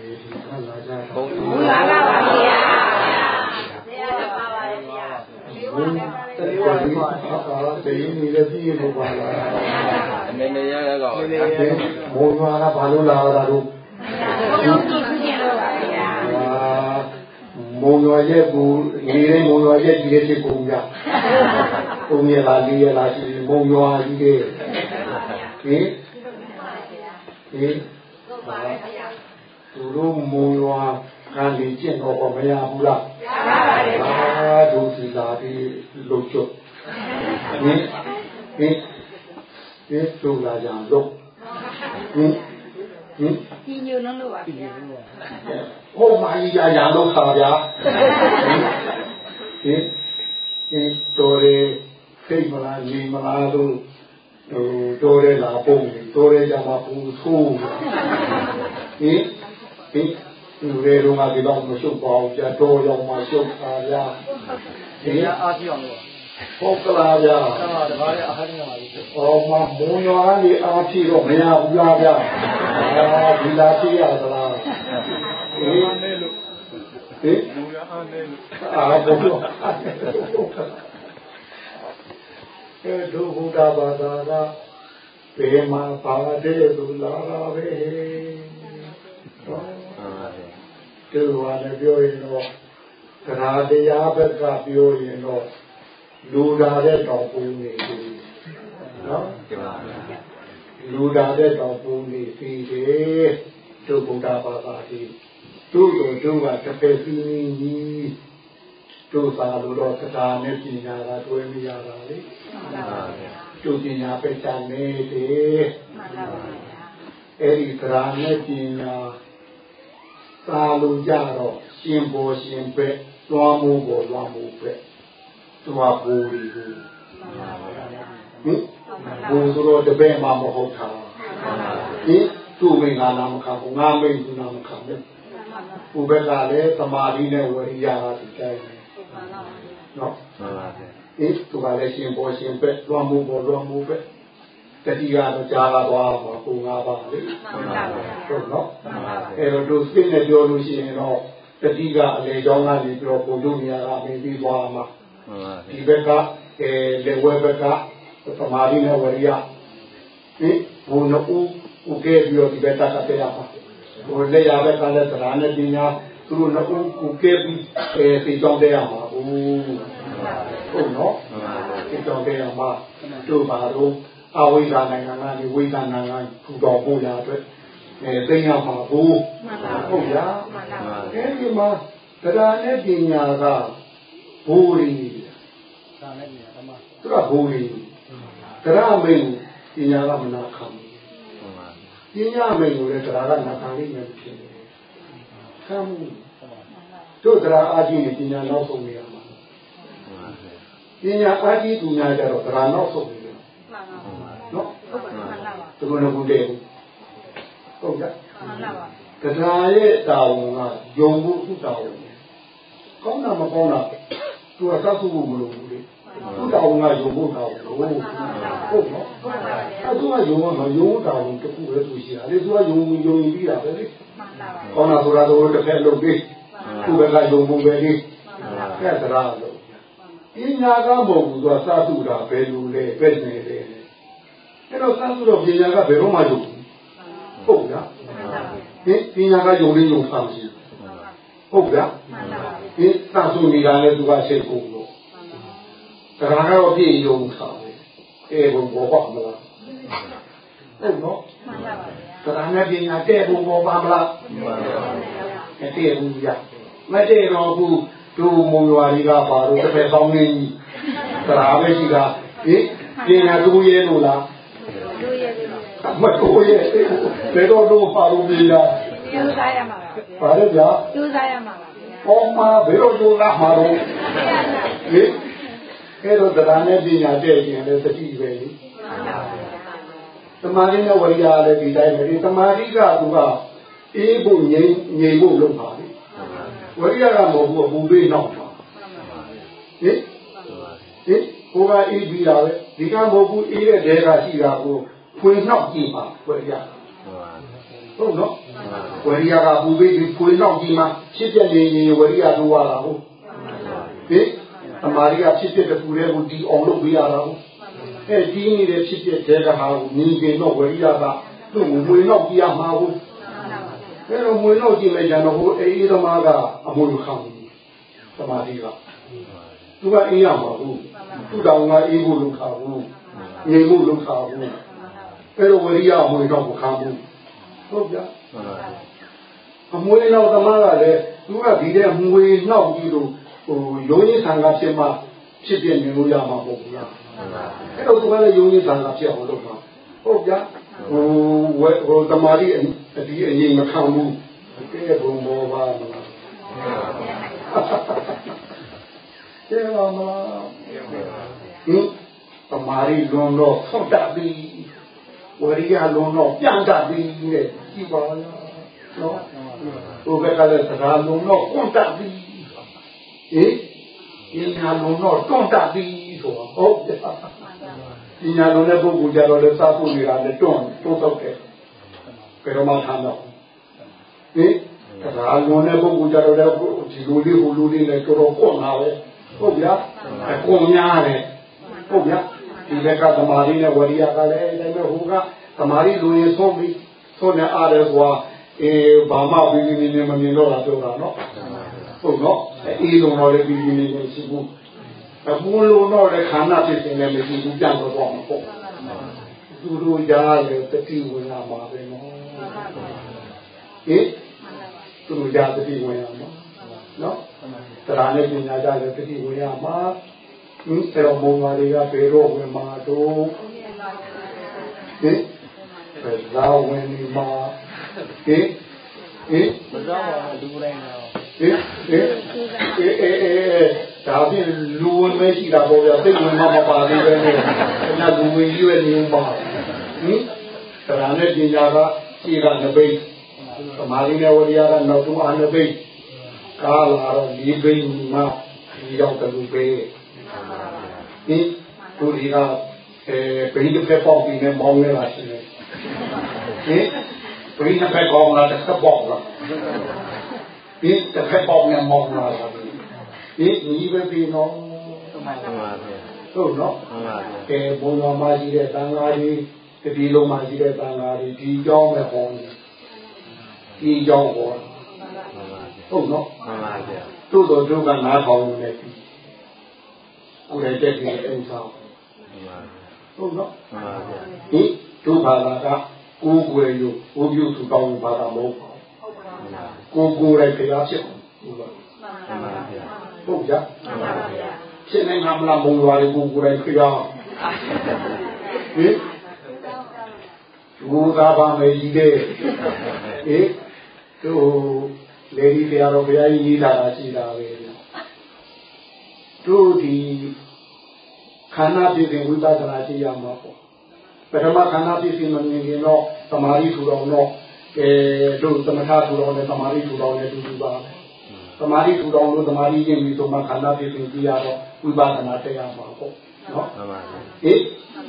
ဒီခံလာကြတာဘုရားပါပါဗျာဆရာပါပါဗျာဘုန်းတလေးပါးပါတည်နေလည်းပြည့်လို့ပါလားအနေနဲ့ရရကောဘုံရွာကဘာလို့လာတာလို့ဘုရားကြည့်ကြည့်လို့ပါဗျာမုံရွာရဲ့ဘူနေတဲ့မုံရွာရဲ့ဒီရဲ့ဖြစ်ကုန်ကြပုံရလားလေးရလားရှိမုံရွာကြီးတဲ့ဟင်ဟင် သူတို့မုံရွာကန်ဒီကျင့်တော့မရဘူးလားရပါပါတယ်ဗျာအာဒုစီလာပြီးလှုပ်ချုပ်ဟင်ဟင်ဟင်သူလာကြလို့ဟင်ဟင်ဒီညိုလုံးလို့ပါဗျာဟုတ်မှကြီးရာရာလို့ခါဗျာဟင်ဟင်တော်ရစိတ်မလားညီမလားလို့ဟိုတော်ရလာပုံတော်ရကြမှာပူဆိုးဟင် ဟင်လူတွေတော့ငါဒီတော့မရှုပ်ပါဘူးကြာတော်ရောက်မှရှုပ်ပါဗျာဒီရအားပြအောင်လို့ဟုတ်ကလားဗျာဆရာတပါးရဲ့အားရမှာပြီ။အော်မမုံရွာကနေအားဖြည့်တော့မရဘူးလားဗျာ။အာဒီလာဖြည့်ရသလား။ဟေးနဲ့လို့ဟေးမူရအားနဲ့လို့အာဘုရား။အဲဒုဘုရားဘာသာကပေမှာပါတဲ့သူလာတာပဲ။ဟုတ် ဒီလိုပါလေပြောရင်တော့တရားတရားဘက်ကပြောရင်တော့လူလာတဲ့တော်ပုံနေပြီနော်လူလာတဲ့တော်ပုံနေပြီတဲ့ဒုဗုဒ္ဓဘာသာတိတို့တို့တို့ကတစ်ဖက်စီးကြီးတို့သာလို့တော့တရားနဲ့ပညာကတွဲမရတာလေတို့ပညာပဲတန်နေတယ်မှန်ပါပါဗျာအဲ့ဒီတရားနဲ့ပညာ သာလို့ကြတော့ရှင်ဘောရှင်ပဲတွားမှုပေါ်တွားမှုပဲသူကဘူရီဘူးမှန်ပါပါဗျာဟင်ဘူဆိုတော့တပည့်မှမဟုတ်တာဟင်သူ့မိငါနာမခံဘူးငါမိသူနာမခံဘူးဘူဘက်ကလည်းသမာဓိနဲ့ဝရိယကဒီတိုင်းပဲနော်ဟင်သူကလည်းရှင်ဘောရှင်ပဲတွားမှုပေါ်တွားမှုပဲ တတိယတော့ကြားလာသွားမှာကိုငါပါလေမှန်ပါပါဗျာဟုတ်နော်မှန်ပါပါအဲ့တော့တို့စိတ်နဲ့ပြောလို့ရှိရင်တော့တတိကအလေကြောင်းကနေပြောပုံတို့နေရာကနေပြီးသွားမှာဒီဘက်ကအဲလေဝဲဘက်ကသမာဓိနဲ့ဝရိယဟင်ဘုံနှစ်ဦးဥကဲပြီးတော့ဒီဘက်ကတက်ရမှာဘုံလက်ရဘက်ကလည်းသရဏနဲ့ပညာသူတို့နှစ်ဦးဥကဲပြီးအဲသိကြောင်းတဲ့ရမှာဘူးဟုတ်နော်သိကြောင်းတဲ့ရမှာတို့ပါတော့ အဝိဇ္ဇာနိုင်ငံကနေဝိဇ္ဇာနိုင်ငံထူတော်ဖို့ရအတွက်အဲသိရမှာဘူးမှန်ပါဟုတ်ဗျာမှန်ပါပါအဲဒီမှာတရားနဲ့ပညာကဘူရီဒါနဲ့ဒီအမသူကဘူရီတရားမင်းပညာကမနာခံဘူးပညာမင်းကိုလည်းတရားကနာခံလိမ့်မယ်ဖြစ်တယ်ခံမှုတို့တရားအာကြီးနဲ့ပညာနောက်ဆုံးနေရမှာပညာအာကြီးပညာကြတော့တရားနောက်ဆုံးနေတယ်မှန်ပါပါနော် ဟုတ်ပါမှန်ပါပါသူတို့လည်းဘူးတဲ့ဟုတ်ကြမှန်ပါပါတရားရဲ့တာဝန်ကယုံမှုသူ့တာဝန်ကောင်းတာမကောင်းတာသူကသတ်ဖို့မလိုဘူးလေသူ့တာဝန်ကယုံဖို့တာဝန်လို့ဟုတ်နော်ဟုတ်ပါပါအဲသူကယုံမှာယုံတာဝန်တစ်ခုပဲသူရှိတာလေသူကယုံယုံပြီးတာပဲလေမှန်ပါပါကောင်းတာဆိုတာတော့တစ်ဖက်လုပ်ပြီးသူကယုံမှုပဲလေမှန်ပါပါကဲတရားလို့ပညာကမဟုတ်ဘူးသူကစသုတာဘယ်လိုလဲပဲနေတယ် အဲ့တော့စသုတော့ပညာကဘယ်တော့မှယုံဘူးဟုတ်လားမှန်ပါပါဒီပညာကယုံလေးယုံဆောင်ရှိဟုတ်ဗျာမှန်ပါပါဒီသံစုနေတာလည်းသူကစိတ်ကုန်လို့တရားကတော့ပြည့်ယုံဆောင်တယ်အဲဘုံဘောပါမလားဟုတ်နော်မှန်ပါပါတရားနဲ့ပညာတဲ့ဘုံဘောပါမလားမတည့်ဘူးဗျာမတည့်တော့ဘူးဒူမူရွာကြီးကပါတော့တစ်ဖက်ကောင်းနေကြီးတရားပဲရှိတာဒီပညာတူရဲလို့လားတို့ ရဲ့ဒီမတူရဲဘယ်တော့တော့ပါလို့ပြရကျူးစားရမှာပါပါလေဗျာကျူးစားရမှာပါဗျာဟောမှာဘယ်တော့ကြိုးစားမှာတော့လေအဲတော့တရားနဲ့ပညာတဲ့ရင်လည်းသတိပဲလေသမာဓိနဲ့ဝိရိယလည်းဒီတိုင်းပဲဒီသမာဓိကသူကအေးဖို့ငြိမ်ငြိမ်ဖို့လုပ်ပါလေဝိရိယကမဟုတ်ဘူးအပူပေးနောက်ပါဟင်ဟင်ကိုကအေးပြီးတာပဲဒီကမဟုတ်ဘူးအေးတဲ့တဲကရှိတာကို ဖွင့်နှောက်ကြည့်ပါဝိရိယဟဟုတ်နော်ဝရိယကပူပေးပြီးကိုယ်နောက်ကြီးမှာဖြစ်ပြနေရင်ဝရိယတို့ရတာဟုတ်ဟင်အမာရိယဖြစ်ပြတဲ့ပူတဲ့ကိုဒီအောင်လုပ်ပေးရတာဟုတ်အဲဒီနေတဲ့ဖြစ်ပြတဲ့ကဟာကိုမြင်ရင်တော့ဝရိယကသူ့ကိုမွေနောက်ကြည့်ရမှာဟုတ်အဲတော့မွေနောက်ကြည့်လိုက်ကြတော့ဟိုအေးသမားကအမွေခံဘူးသမာဓိကသူကအေးရမှာဟုတ်သူ့တောင်ကအေးဖို့လုပ်ခါဘူးငြိမ်ဖို့လုပ်ခါဘူး အဲတော့ဝရိယအမွေတော့မခံဘူးဟုတ်ကြအမွေနောက်သမားကလည်းသူကဒီတဲ့မွေနောက်ပြီးတော့ဟိုရိုးရင်းဆံကဖြစ်မှဖြစ်ပြနေလို့ရမှာမဟုတ်ဘူးလားအဲ့တော့သူကလည်းရိုးရင်းဆံကဖြစ်အောင်လုပ်မှာဟုတ်ကြဟိုဝဲဟိုတမာရီအဒီအရင်မခံဘူးကဲဘုံမောပါမလားကဲပါမလားဟင်တမာရီလွန်တော့ဆောက်တတ်ပြီ ဝရိယလွန်တော့ပြန်တတ်ပြီတဲ့ကြည့်ပါလားနော်ဟိုဘက်ကလည်းစကားလုံးတော့ကွန့်တတ်ပြီဟင်ဒီညာလုံးတော့တွန့်တတ်ပြီဆိုတော့ဟုတ်တယ်ပညာလုံးတဲ့ပုဂ္ဂိုလ်ကြတော့လည်းစားဖို့နေတာလည်းတွန့်တွန့်တော့တယ်ဘယ်တော့မှထားတော့ဟင်ဒါလုံးတဲ့ပုဂ္ဂိုလ်ကြတော့လည်းဒီလိုလေးဟိုလိုလေးနဲ့တော်တော်ကွန့်လာပဲဟုတ်ဗျာအကုန်များတယ်ဟုတ်ဗျာဒီလက်ကသမာဓိနဲ့ဝရိယကလည်း အဲဒါမဲ့ဟိုကသမာဓိလူရင်ဆုံးပြီးဆုံးနေအားတယ်ကွာအေးဘာမှပြီးပြီးနေမမြင်တော့တာပြောတာနော်ဟုတ်နော်အေးလုံးတော့လည်းပြီးပြီးနေရှိဘူးအပူလုံးတော့လည်းခန္ဓာဖြစ်နေလည်းမရှိဘူးပြန်တော့ပေါ့မဟုတ်သူတို့ကြားလည်းတတိဝင်လာမှာပဲနော်ဟင်သူတို့ကြားတတိဝင်ရမှာနော်တရားနဲ့ပညာကြလည်းတတိဝင်ရမှာဟင်ဆရာမုံပါတွေကဘယ်တော့ဝင်မှာတော့ ဟင်ဘယ်လာဝင်နေမှာဟင်ဟင်မကြောက်ပါဘူးလူတိုင်းတော့ဟင်ဟင်အေးအေးအေးဒါဖြင့်လူဝင်မရှိတာပေါ့ဗျာသိဝင်မှမပါသေးပဲနဲ့ခဏလူဝင်ရွက်နေမှာဟင်တရားနဲ့ပညာကရှိကနပိတ်သမာဓိနဲ့ဝိရိယကနောက်ဆုံးအာနပိတ်ကာလာတော့ဒီဘိမှဒီရောက်တယ်လို့ပဲဟင်သူဒီက အဲဘိတစ်ဖက်ပေါက်ပြီးနဲ့မောင်းနေတာရှိတယ်ဟင်ဘိတစ်ဖက်ကောင်းလာတစ်ဖက်ပေါက်လာဒီတစ်ဖက်ပေါက်နဲ့မောင်းလာတာဒီညီပဲပြီးတော့မှန်ပါဗျာဟုတ်နော်မှန်ပါဗျာကဲဘုံတော်မှာရှိတဲ့တန်ဃာကြီးတတိလုံးမှာရှိတဲ့တန်ဃာကြီးဒီကြောင်းပဲဟောတယ်ဒီကြောင်းဟောမှန်ပါဗျာဟုတ်နော်မှန်ပါဗျာတို့တော်တို့ကနားထောင်နေတယ်ကိုယ်ရဲ့တက်ပြီးအိမ်ဆောင်မှန်ပါဗျာ ဟုတ်နော်မှန်ပါဗျာဒီတို့ဘာသာကကိုယ်ကိုယ်ရုပ်ဘုပြုသူတောင်းဘာသာမဟုတ်ပါဘူးကိုယ်ကိုယ်ရဲ့တရားဖြစ်ဟုတ်ပါမှန်ပါဗျာဟုတ်ကြမှန်ပါဗျာဖြစ်နေမှာမလားဘုံရွာလေးကိုယ်ကိုယ်ရဲ့တရားဟင်ဘူသာပါမယ်ကြီးတဲ့ဟင်တို့လေဒီတရားတော်ဘုရားကြီးရေးတာရှိတာပဲတို့ဒီ ခန္ဓာပြည်ပြင်ဝိပဿနာကြည့်ရမှာပေါ့ပထမခန္ဓာပြည်ပြင်မမြင်ခင်တော့သမာဓိထူတော်တော့အဲတို့သမထထူတော်နဲ့သမာဓိထူတော်နဲ့တူတူပါပဲသမာဓိထူတော်လို့သမာဓိကျင့်ပြီးတော့မှခန္ဓာပြည်ပြင်ကြည့်ရတော့ဝိပဿနာတရားမှာပေါ့နော်မှန်ပါဗျာဟိ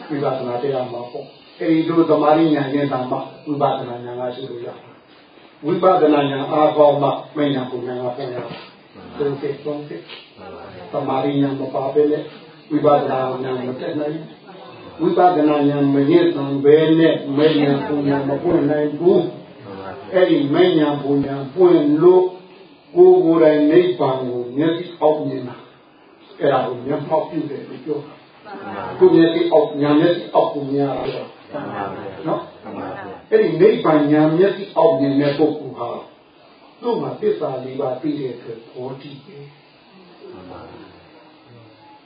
ဝိပဿနာတရားမှာပေါ့အဲဒီတို့သမာဓိဉာဏ်နဲ့သာမှဝိပဿနာဉာဏ်ကရှိလို့ရတယ်ဝိပဿနာဉာဏ်အားကောင်းမှမဉာဏ်ကိုဉာဏ်ကပြန်ရသုံးစိတ်သုံးစိတ်သမာဓိဉာဏ်မပါဘဲနဲ့ ဝိပဿနာဉာဏ်မတက်နိုင်ဝိပဿနာဉာဏ်မရည်တံဘဲနဲ့မဉာဏ်ကိုဉာဏ်မပွင့်နိုင်ဘူးမှန်ပါဗျာအဲ့ဒီမဉာဏ်ကိုဉာဏ်ပွင့်လို့ကိုယ်ကိုယ်တိုင်နိဗ္ဗာန်ကိုမျက်စိအောက်မြင်တာအဲ့ဒါကိုမျက်မှောက်ပြုတယ်လို့ပြောတာကိုမျက်စိအောက်ညာမျက်စိအောက်ကိုမြင်ရတာမှန်ပါဗျာနော်မှန်ပါဗျာအဲ့ဒီနိဗ္ဗာန်ညာမျက်စိအောက်မြင်တဲ့ပုဂ္ဂိုလ်ဟာသူ့မှာသစ္စာလေးပါးသိတဲ့အတွက်ဘောဓိပဲမှန်ပါ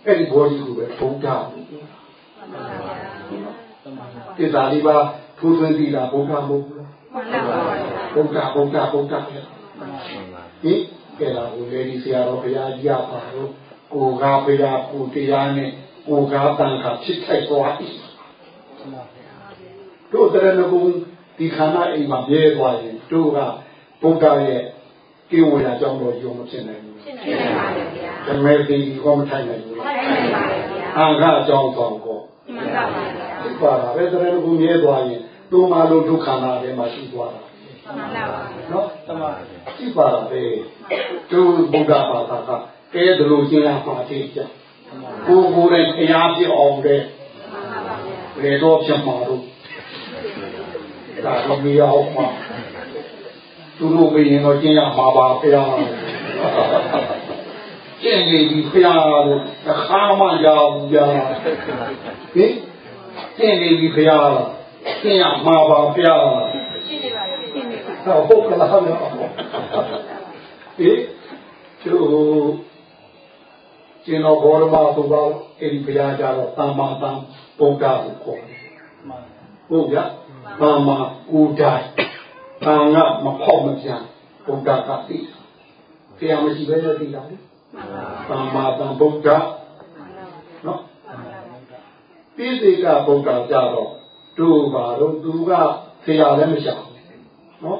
အဲ့ဒီဘောဓိကိုပဲဘုရားလို့ပြောတာသစ္စာလေးပါးထိုးထွင်းသိတာဘုရားမဟုတ်ဘူးလားမှန်ပါပါဗျာဘုရားဘုရားဘုရားပဲမှန်ပါဟင်အဲ့ဒါကိုလေဒီဆရာတော်ဘုရားကြီးရပါတော့ကိုကားဘုရားကိုတရားနဲ့ကိုကားတန်ခါဖြစ်ထိုက်သွားပြီတို့တရဏဂုံဒီခန္ဓာအိမ်မှာမြဲသွားရင်တို့ကဘုရားရဲ့ကိဝေယအကြောင်းတော်ယုံမဖြစ်နိုင်ဘူး ရှင်းနေပါဗျာဓမ္မတိကောမထိုင်နိုင်ဘူးမှန်ပါဗျာအာဃအကြောင်းဆောင်ကောမှန်ပါဗျာဒီပါတာပဲတရဏဂုံမြဲသွားရင်တို့မှလို့ဒုက္ခနာထဲမှာရှိသွားတာမှန်ပါပါနော်တမန်ကြည့်ပါလေသူဘုရားဘာသာကကဲဒါလိုကျင်းရမှာသိကြကိုယ်ကိုယ်တိုင်တရားပြအောင်တဲ့မှန်ပါပါဗျာဘယ်တော့ပြမှာတော့ဒါတော့မရအောင်မှာသူတို့ဘယ်ရင်တော့ကျင်းရမှာပါဖရာ ကျင်းနေပြီဖရာလို့အခါမှရောက်ကြဟင်ကျင်းနေပြီဖရာကျင်းရမှာပါဖရာရှင်းနေပါပြီရှင်းနေပါဟောဟုတ်ကလားဟောဟေးသူကျင်းတော်ဘောရမသူပါအဲ့ဒီဘုရားကြတော့တမ္မာတံဗုဒ္ဓကိုခေါ်တယ်မှန်ဟုတ်ကြတမ္မာကိုတိုင်းတန်ကမဖောက်မပြန်ဗုဒ္ဓကသိ ဆရာမရှိဘဲနဲ့သိတာလေတမ္မာတံဗုဒ္ဓနော်ပြည့်စေကဗုဒ္ဓကြတော့တို့ပါတော့သူကဆရာလည်းမရှာဘူးနော်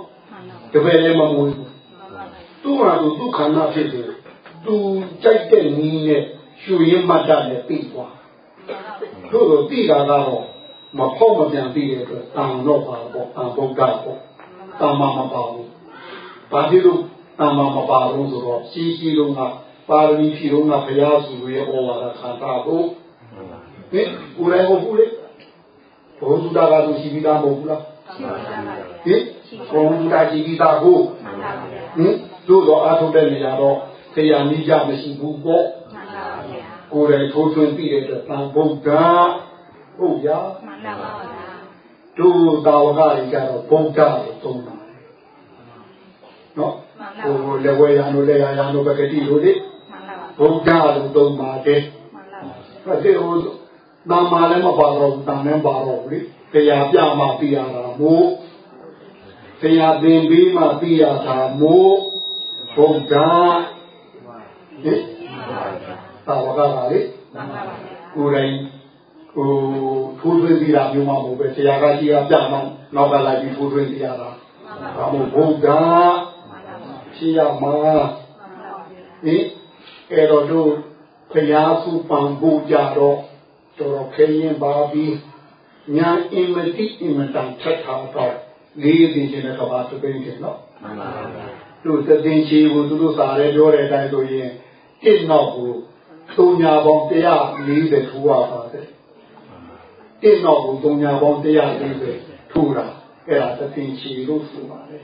တပည့်လည်းမမွေးဘူးသူ့မှာသူဒုက္ခနာဖြစ်တယ်သူကြိုက်တဲ့နည်းနဲ့ရှူရင်းမှတ်တာနဲ့ပြီးသွားတို့တော့ပြီးတာကတော့မဖောက်မပြန်ပြီးတဲ့အတွက်တန်တော့ပါပေါ့တန်ဗုဒ္ဓပေါ့တမ္မာမပါဘူးဘာဖြစ်လို့ တမ္မာမပါလို့ဆိုတော့ရှိရှိလုံးကပါရမီဖြီလုံးကဘုရားစုရဲ့ဩဝါဒခံတာကိုဟင်ကိုယ်လည်းဟုတ်ဘူးလေဘုရားကသူရှိပြီးသားမဟုတ်ဘူးလားရှင်းပါပါဗျာဟင်ဘုရားရှိပြီးသားကိုမှန်ပါပါဗျာဟင်တို့တော့အားထုတ်တဲ့နေရာတော့ဆရာနိကြမရှိဘူးပေါ့မှန်ပါပါဗျာကိုယ်တိုင်ထိုးထွင်းပြီးတဲ့အတွက်သံဗုဒ္ဓဟုတ်ရမှန်ပါပါဗျာတို့တာဝကတွေကြတော့ဗုဒ္ဓလို့သုံးတာနော်မှန်ပါ ဟိုပါလက်ဝဲရံတို့လက်ရရံတို့ပကတိတို့လေမှန်ပါပါဗုဒ္ဓလို့သုံးပါတယ်မှန်ပါပါအဲ့ဒီဟိုနာမလည်းမပါတော့ဘူးတန်လည်းပါတော့ဘူးလေတရားပြမှပြရတာမို့တရားသင်ပြီးမှပြရတာမို့ဗုဒ္ဓဟင်တာဝကပါလေမှန်ပါပါဗျာကိုယ်တိုင်ဟိုထိုးထွင်းပြီးတာမျိုးမှမဟုတ်ပဲဆရာကကြီးကပြမှနောက်ကလိုက်ပြီးထိုးထွင်းပြရတာမှန်ပါပါဒါမို့ ဗုဒ္ဓမှန်ပါပါဖြစ်ရမှာမှန်ပါပါဗျာဟင်အဲ့တော့တို့ဖျားစုပံဖို့ကြတော့တော်တော်ခရင်ပါပြီးညာအင်မတိအင်မတန်ထက်ထားတော့လေးသိချင်းတဲ့ကဘာသပိန်တယ်နော်မှန်ပါဗျာတို့သတင်ချီကိုသူတို့စာရဲပြောတဲ့အတိုင်းဆိုရင်တစ်နောက်ကိုသုံးညာပေါင်း140ထူရပါတယ်တစ်နောက်ကိုသုံးညာပေါင်း140ထူတာအဲ့ဒါသတင်ချီလို့ဆိုပါတယ်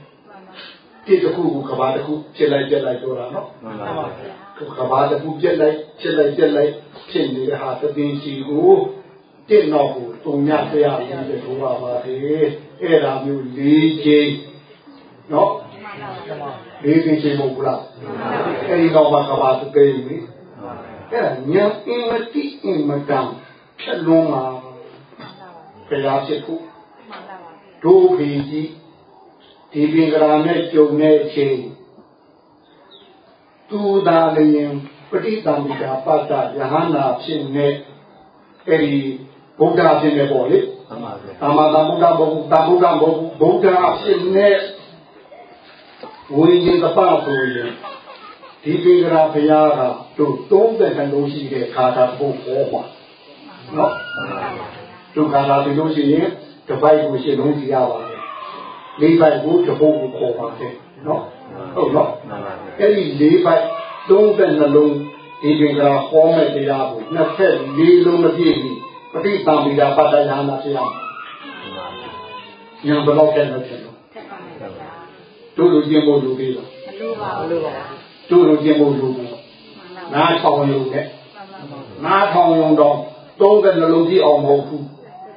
တစ်တစ်ခုကိုကဘာတစ်ခုဖြစ်လိုက်ပြက်လိုက်ပြောတာနော်မှန်ပါဗျာကဘာတစ်ခုပြက်လိုက်ဖြစ်လိုက်ပြက်လိုက်ဖြစ်နေတဲ့ဟာသတင်ချီကိုတစ်နောက်ကိုသုံးညာ140ထူရပါတယ်အဲ့ဒါမျိုး၄ချိန်နော်တမန်လေးသိချင်းမဟုတ်ဘူးလားအဲဒီတော့မှကဘာသပေးပြီအဲ့ဒါညာအင်မတိအင်မတန်ဖြတ်လုံးမှာဘုရားဖြစ်ဖို့ဒုဖေကြီး ဒီပင်ကရာနဲ့ကြုံတဲ့အချိန်သူသာလျင်ပဋိသန္ဓိတာပတ္တယဟနာဖြစ်နေအဲ့ဒီဗုဒ္ဓဖြစ်နေပေါ့လေမှန်ပါဗျာသမ္မာသမ္ဗုဒ္ဓဘုံသမ္ဗုဒ္ဓဘုံဗုဒ္ဓဖြစ်နေဝိညာဉ်တပဆိုရင်ဒီပင်ကရာဘုရားကတို့30လုံးရှိတဲ့ခါတာဘုံဟောပါနော်တို့ခါတာဒီလိုရှိရင်တပိုက်ကိုရှင်းလုံးကြည့်ရပါ တယ်လေးပိုက်ကိုတပုတ်ကိုခေါ်ပါတယ်နော်ဟုတ်နော်မှန်ပါဗျာအဲ့ဒီလေးပိုက်32လုံးဒီပင်ကရာဟောမဲ့တရားကို24လုံးမပြည့်ဘူးပဋိသန္ဓိတာပတ္တယဟနာဖြစ်ရမယ်ဉာဏ်ဘယ်လောက်ကျတော့ဖြစ်လို့ထက်ပါမယ်ဗျာတို့လိုကျင့်ဖို့လိုသေးလားမလိုပါဘူးဗျာတို့လိုကျင့်ဖို့လိုဘူးမှန်ပါပါနားထောင်ရုံနဲ့မှန်ပါပါနားထောင်ရုံတော့30နှလုံးကြည့်အောင်မဟုတ်ဘူး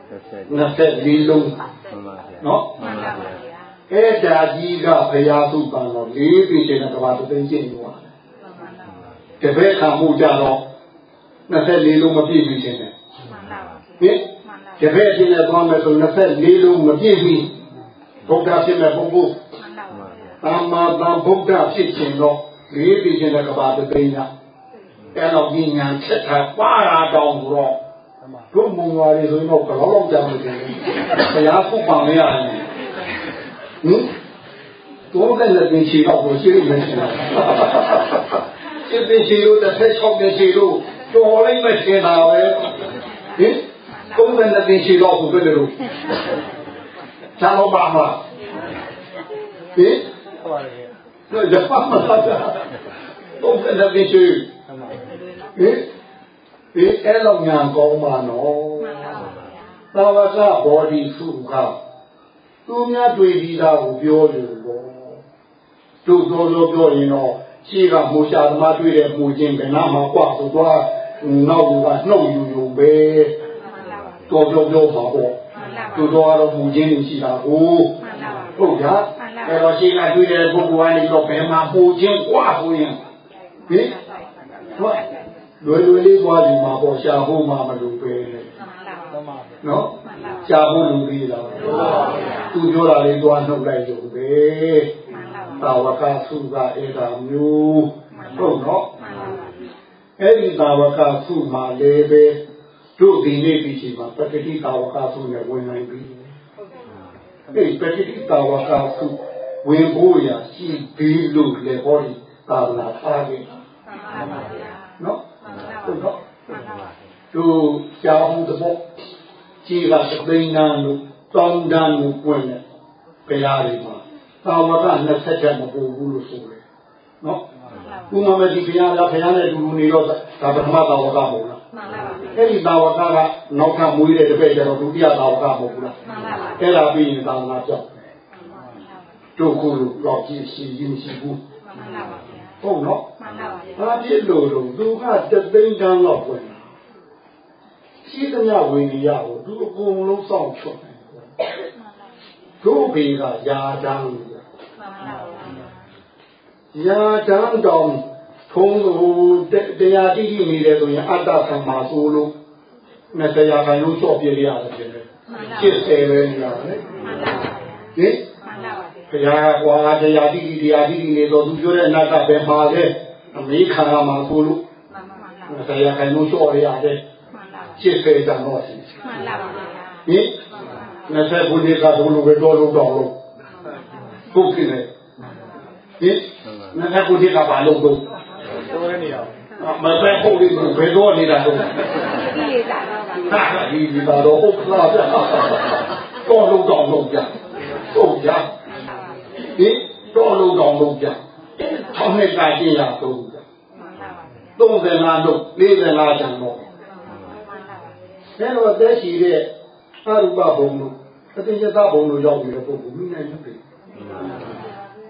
ဆက်ဆက်24လုံးမှန်ပါဗျာနော်မှန်ပါပါဗျာ အဲ့ဒါကြီးကဘုရားသူ့ပံတော့လေးပြည့်တဲ့ကဘာသိကျင့်နေပါလေမှန်ပါပါတပည့်ခံမှုကြတော့24လုံးမပြည့်ဘူးခြင်းနဲ့မှန်ပါပါဟင်မှန်ပါတပည့်ချင်းနဲ့သွားမယ်ဆို24လုံးမပြည့်ဘူးဘုရားဖြစ်မဲ့ပုဂ္ဂိုလ်မှန်ပါပါသမ္မာသမ္ဗုဒ္ဓဖြစ်ခြင်းတော့လေးပြည့်ခြင်းတဲ့ကဘာသိညာအဲ့တော့ဉာဏ်ချက်ထားပါတာတောင်းတော့တမန်တို့မုံရွာတွေဆိုရင်တော့ဘယ်လောက်လောက်ကြာမလဲဘုရားဖုတ်ပါမရဘူးဟင်တော့ကလည်းပြင်ချီတော့ကိုရှိရမယ် ရှင်စစ်ပင်ချီလို့တစ်ဆက်၆ပြင်ချီလို့တော်လိုက်မရှင်တာပဲဟင်သုံးတဲ့ပြင်ချီတော့ကိုပဲလို့ချာတော့ပါမလားဟဟင်ဟုတ်ပါရဲ့တော့ရပါမှာလားတော့ဘယ်နဲ့ဖြစ်ရှိဟုတ်ပါဟင်ဒီအဲ့လောက်ညာကောင်းပါနော် သာဝကဘောဓိစုကသူများတွေ့ပြီးသားကိုပြောလို့ပေါ့တို့တို့လို့ပြောရင်တော့ရှိကမူရှာသမားတွေ့တဲ့မူချင်းကနာမှာกว่าဆိုတော့နောက်လူကနှုတ်ယူယူပဲတော်ပြောပြောပါပေါ့တို့တော့ကတော့မူချင်းနေရှိတာကိုဟုတ်ကြအဲ့တော့ရှိကတွေ့တဲ့ပုဂ္ဂိုလ်ကနေတော့ဘယ်မှာပူချင်းกว่าဆိုရင်ဟင်ဟုတ်လွယ်လွယ်လေးသွားယူမှာပေါ့ရှာဖို့မှမလိုပဲနဲ့ ဟုတ်ပါနော်ရှာဖို့လူပြီးတာသူပြောတာလေးသွားနှုတ်လိုက်ရုံပဲတာဝကစုကအဲ့ဒါမျိုးဟုတ်နော်အဲ့ဒီတာဝကစုမှာလည်းပဲတို့ဒီနေ့ဒီချိန်မှာပတ္တိတာဝကစုနဲ့ဝင်နိုင်ပြီအဲ့ဒီပတ္တိတာဝကစုဝင်ဖို့ရရှိပြီလို့လည်းဟောဒီသာသနာထားခဲ့တာနော်ဟုတ်နော်တို့ကြောင်းသဘော ကြီးကသပိန်နာလို့တောင်းတန်းလို့ပွင့်တယ်ဘုရားတွေမှာသာဝက20ချက်မပူဘူးလို့ဆိုတယ်နော်ဥမာမတိဘုရားကဘုရားနဲ့အတူတူနေတော့ဒါပထမသာဝကမဟုတ်လားအဲ့ဒီသာဝကကနောက်ထပ်မွေးတဲ့တစ်ပည့်ကျတော့ဒုတိယသာဝကမဟုတ်ဘူးလားအဲ့ဒါပြီးရင်သာဝနာပြောက်တို့ကိုယ်တော့ကြည့်ရှိရင်ရှိဘူးဟုတ်နော်ဘာဖြစ်လို့တော့သူကတသိန်းတန်းတော့ဝင်တာ ရှိသမျှဝင်ရကိုသူအကုန်လုံးစောင့်ချွတ်တယ်တို့ဘေကယာတန်းလို့ယာတန်းတော်ထုံးလို့တရားတိတိနေတယ်ဆိုရင်အတ္တသမာဆိုလို့နဲ့တရားခိုင်လို့ချော့ပြရရတယ်ဖြစ်တယ်ကျစ်ဆယ်ပဲနေရတယ်ဟင်ဘုရားကွာတရားတိတိတရားတိတိနေတော့သူပြောတဲ့အနာကပဲမှာလဲအမေခံရမှာဆိုလို့တရားခိုင်လို့ချော့ရရတယ် ကျစ်ဆယ်တန်တော့ရှိဟင်နဲ့ဆက်ဘူးလေးကတော့လိုပဲတော့လို့တော့လို့ဟုတ်ကဲ့ဟင်နဲ့ဆက်ဘူးလေးကဘာလို့တော့တိုးရနေအောင်မပဲဟုတ်လို့ဘယ်တော့နေတာတော့ဟာဒီဒီတော့ဟုတ်လားဗျာတော့လို့တော့လို့ဗျာဟုတ်ဗျာဒီတော့လို့တော့လို့ဗျာထောင်းနဲ့ကကြည့်ရတော့ဗျာ30လားလို့40လားကျန်တော့ အဲတော့သက်ရှိတဲ့အရူပဘုံတို့အတိယသဘုံတို့ရောက်နေတဲ့ပုဂ္ဂိုလ်မိနိုင်ဘူး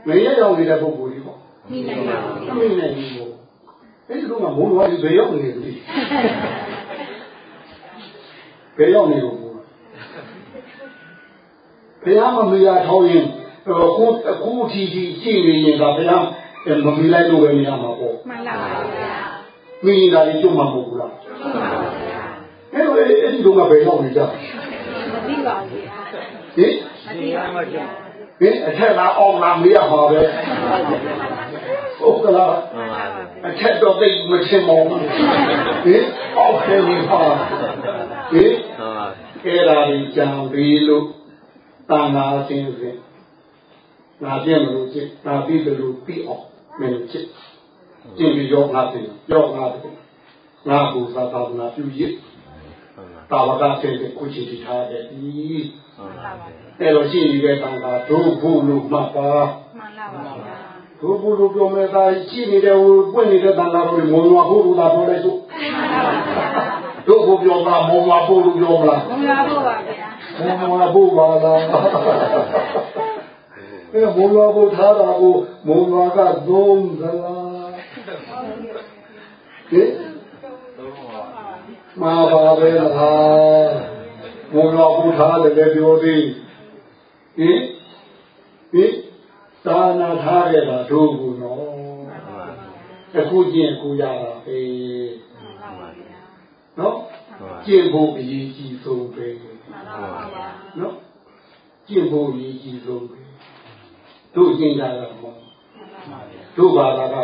မရရောက်နေတဲ့ပုဂ္ဂိုလ်ဒီပေါ့မိနိုင်ပါဘူးမိနိုင်ဘူးအဲ့ဒီတော့ကမိုးရွာကြီးဘယ်ရောက်နေလဲဘယ်ရောက်နေလို့ဘုရားမမေရထောင်းရင်အခုအခုထီထီကြည့်နေရင်ဒါဘုရားမမေလိုက်လို့ပဲနေရမှာပေါ့မှန်ပါပါဘုရားမိရင်ဒါလေးကျွတ်မှာမဟုတ်ဘူးလားမှန်ပါပါဘုရား အဲ့တော့အဲ့ဒီတော့ကဘယ်ရောက်နေကြမသိပါဘူးဟင်ဒီရမှာကျဟင်အထက်လားအောက်လားမေးရမှာပဲဟုတ်ကလားအထက်တော့သိမချင်ပါဘူးဟင်အောက်ထဲနေပါဟင်အဲ့ဒါကြီးကြံပြီးလို့တန်ခါအင်းစင်ငါပြည့်မလို့ချစ်ငါပြီးတယ်လို့ပြီးအောင်မင်းချစ်ကျင့်ပြီးရောငါတယ်ရောငါတယ်ငါဘူသာသာနာပြုရစ် တာဝကစေတဲ့ကိုချီတီထားတဲ့ဒီအဲ့တော့ရှိနေတဲ့တန်ခါဒုဖို့လို့မှတ်ပါဒုဖို့လို့ပြောမဲ့သားရှိနေတဲ့ဟိုပွင့်နေတဲ့တန်ခါတို့မုံရွာဖို့လို့သာပြောလိုက်စို့ဒုဖို့ပြောတာမုံရွာဖို့လို့ပြောမလားဘုံလာဖို့ပါလားအဲဘုံလာဖို့ထားတာကိုမုံလာကသုံးသလားဟင် မှာပါပဲလားဘုံလာဖို့ထားတယ်လည်းပြောသေးဟင်ဟင်သာနာထားရတာတို့ဘူးနော်အခုကျင့်အခုရတာပဲနော်ကျင့်ဖို့အရေးကြီးဆုံးပဲနော်ကျင့်ဖို့ရည်ကြည်ဆုံးပဲတို့ကျင့်ကြတာမဟုတ်တို့ဘာသာက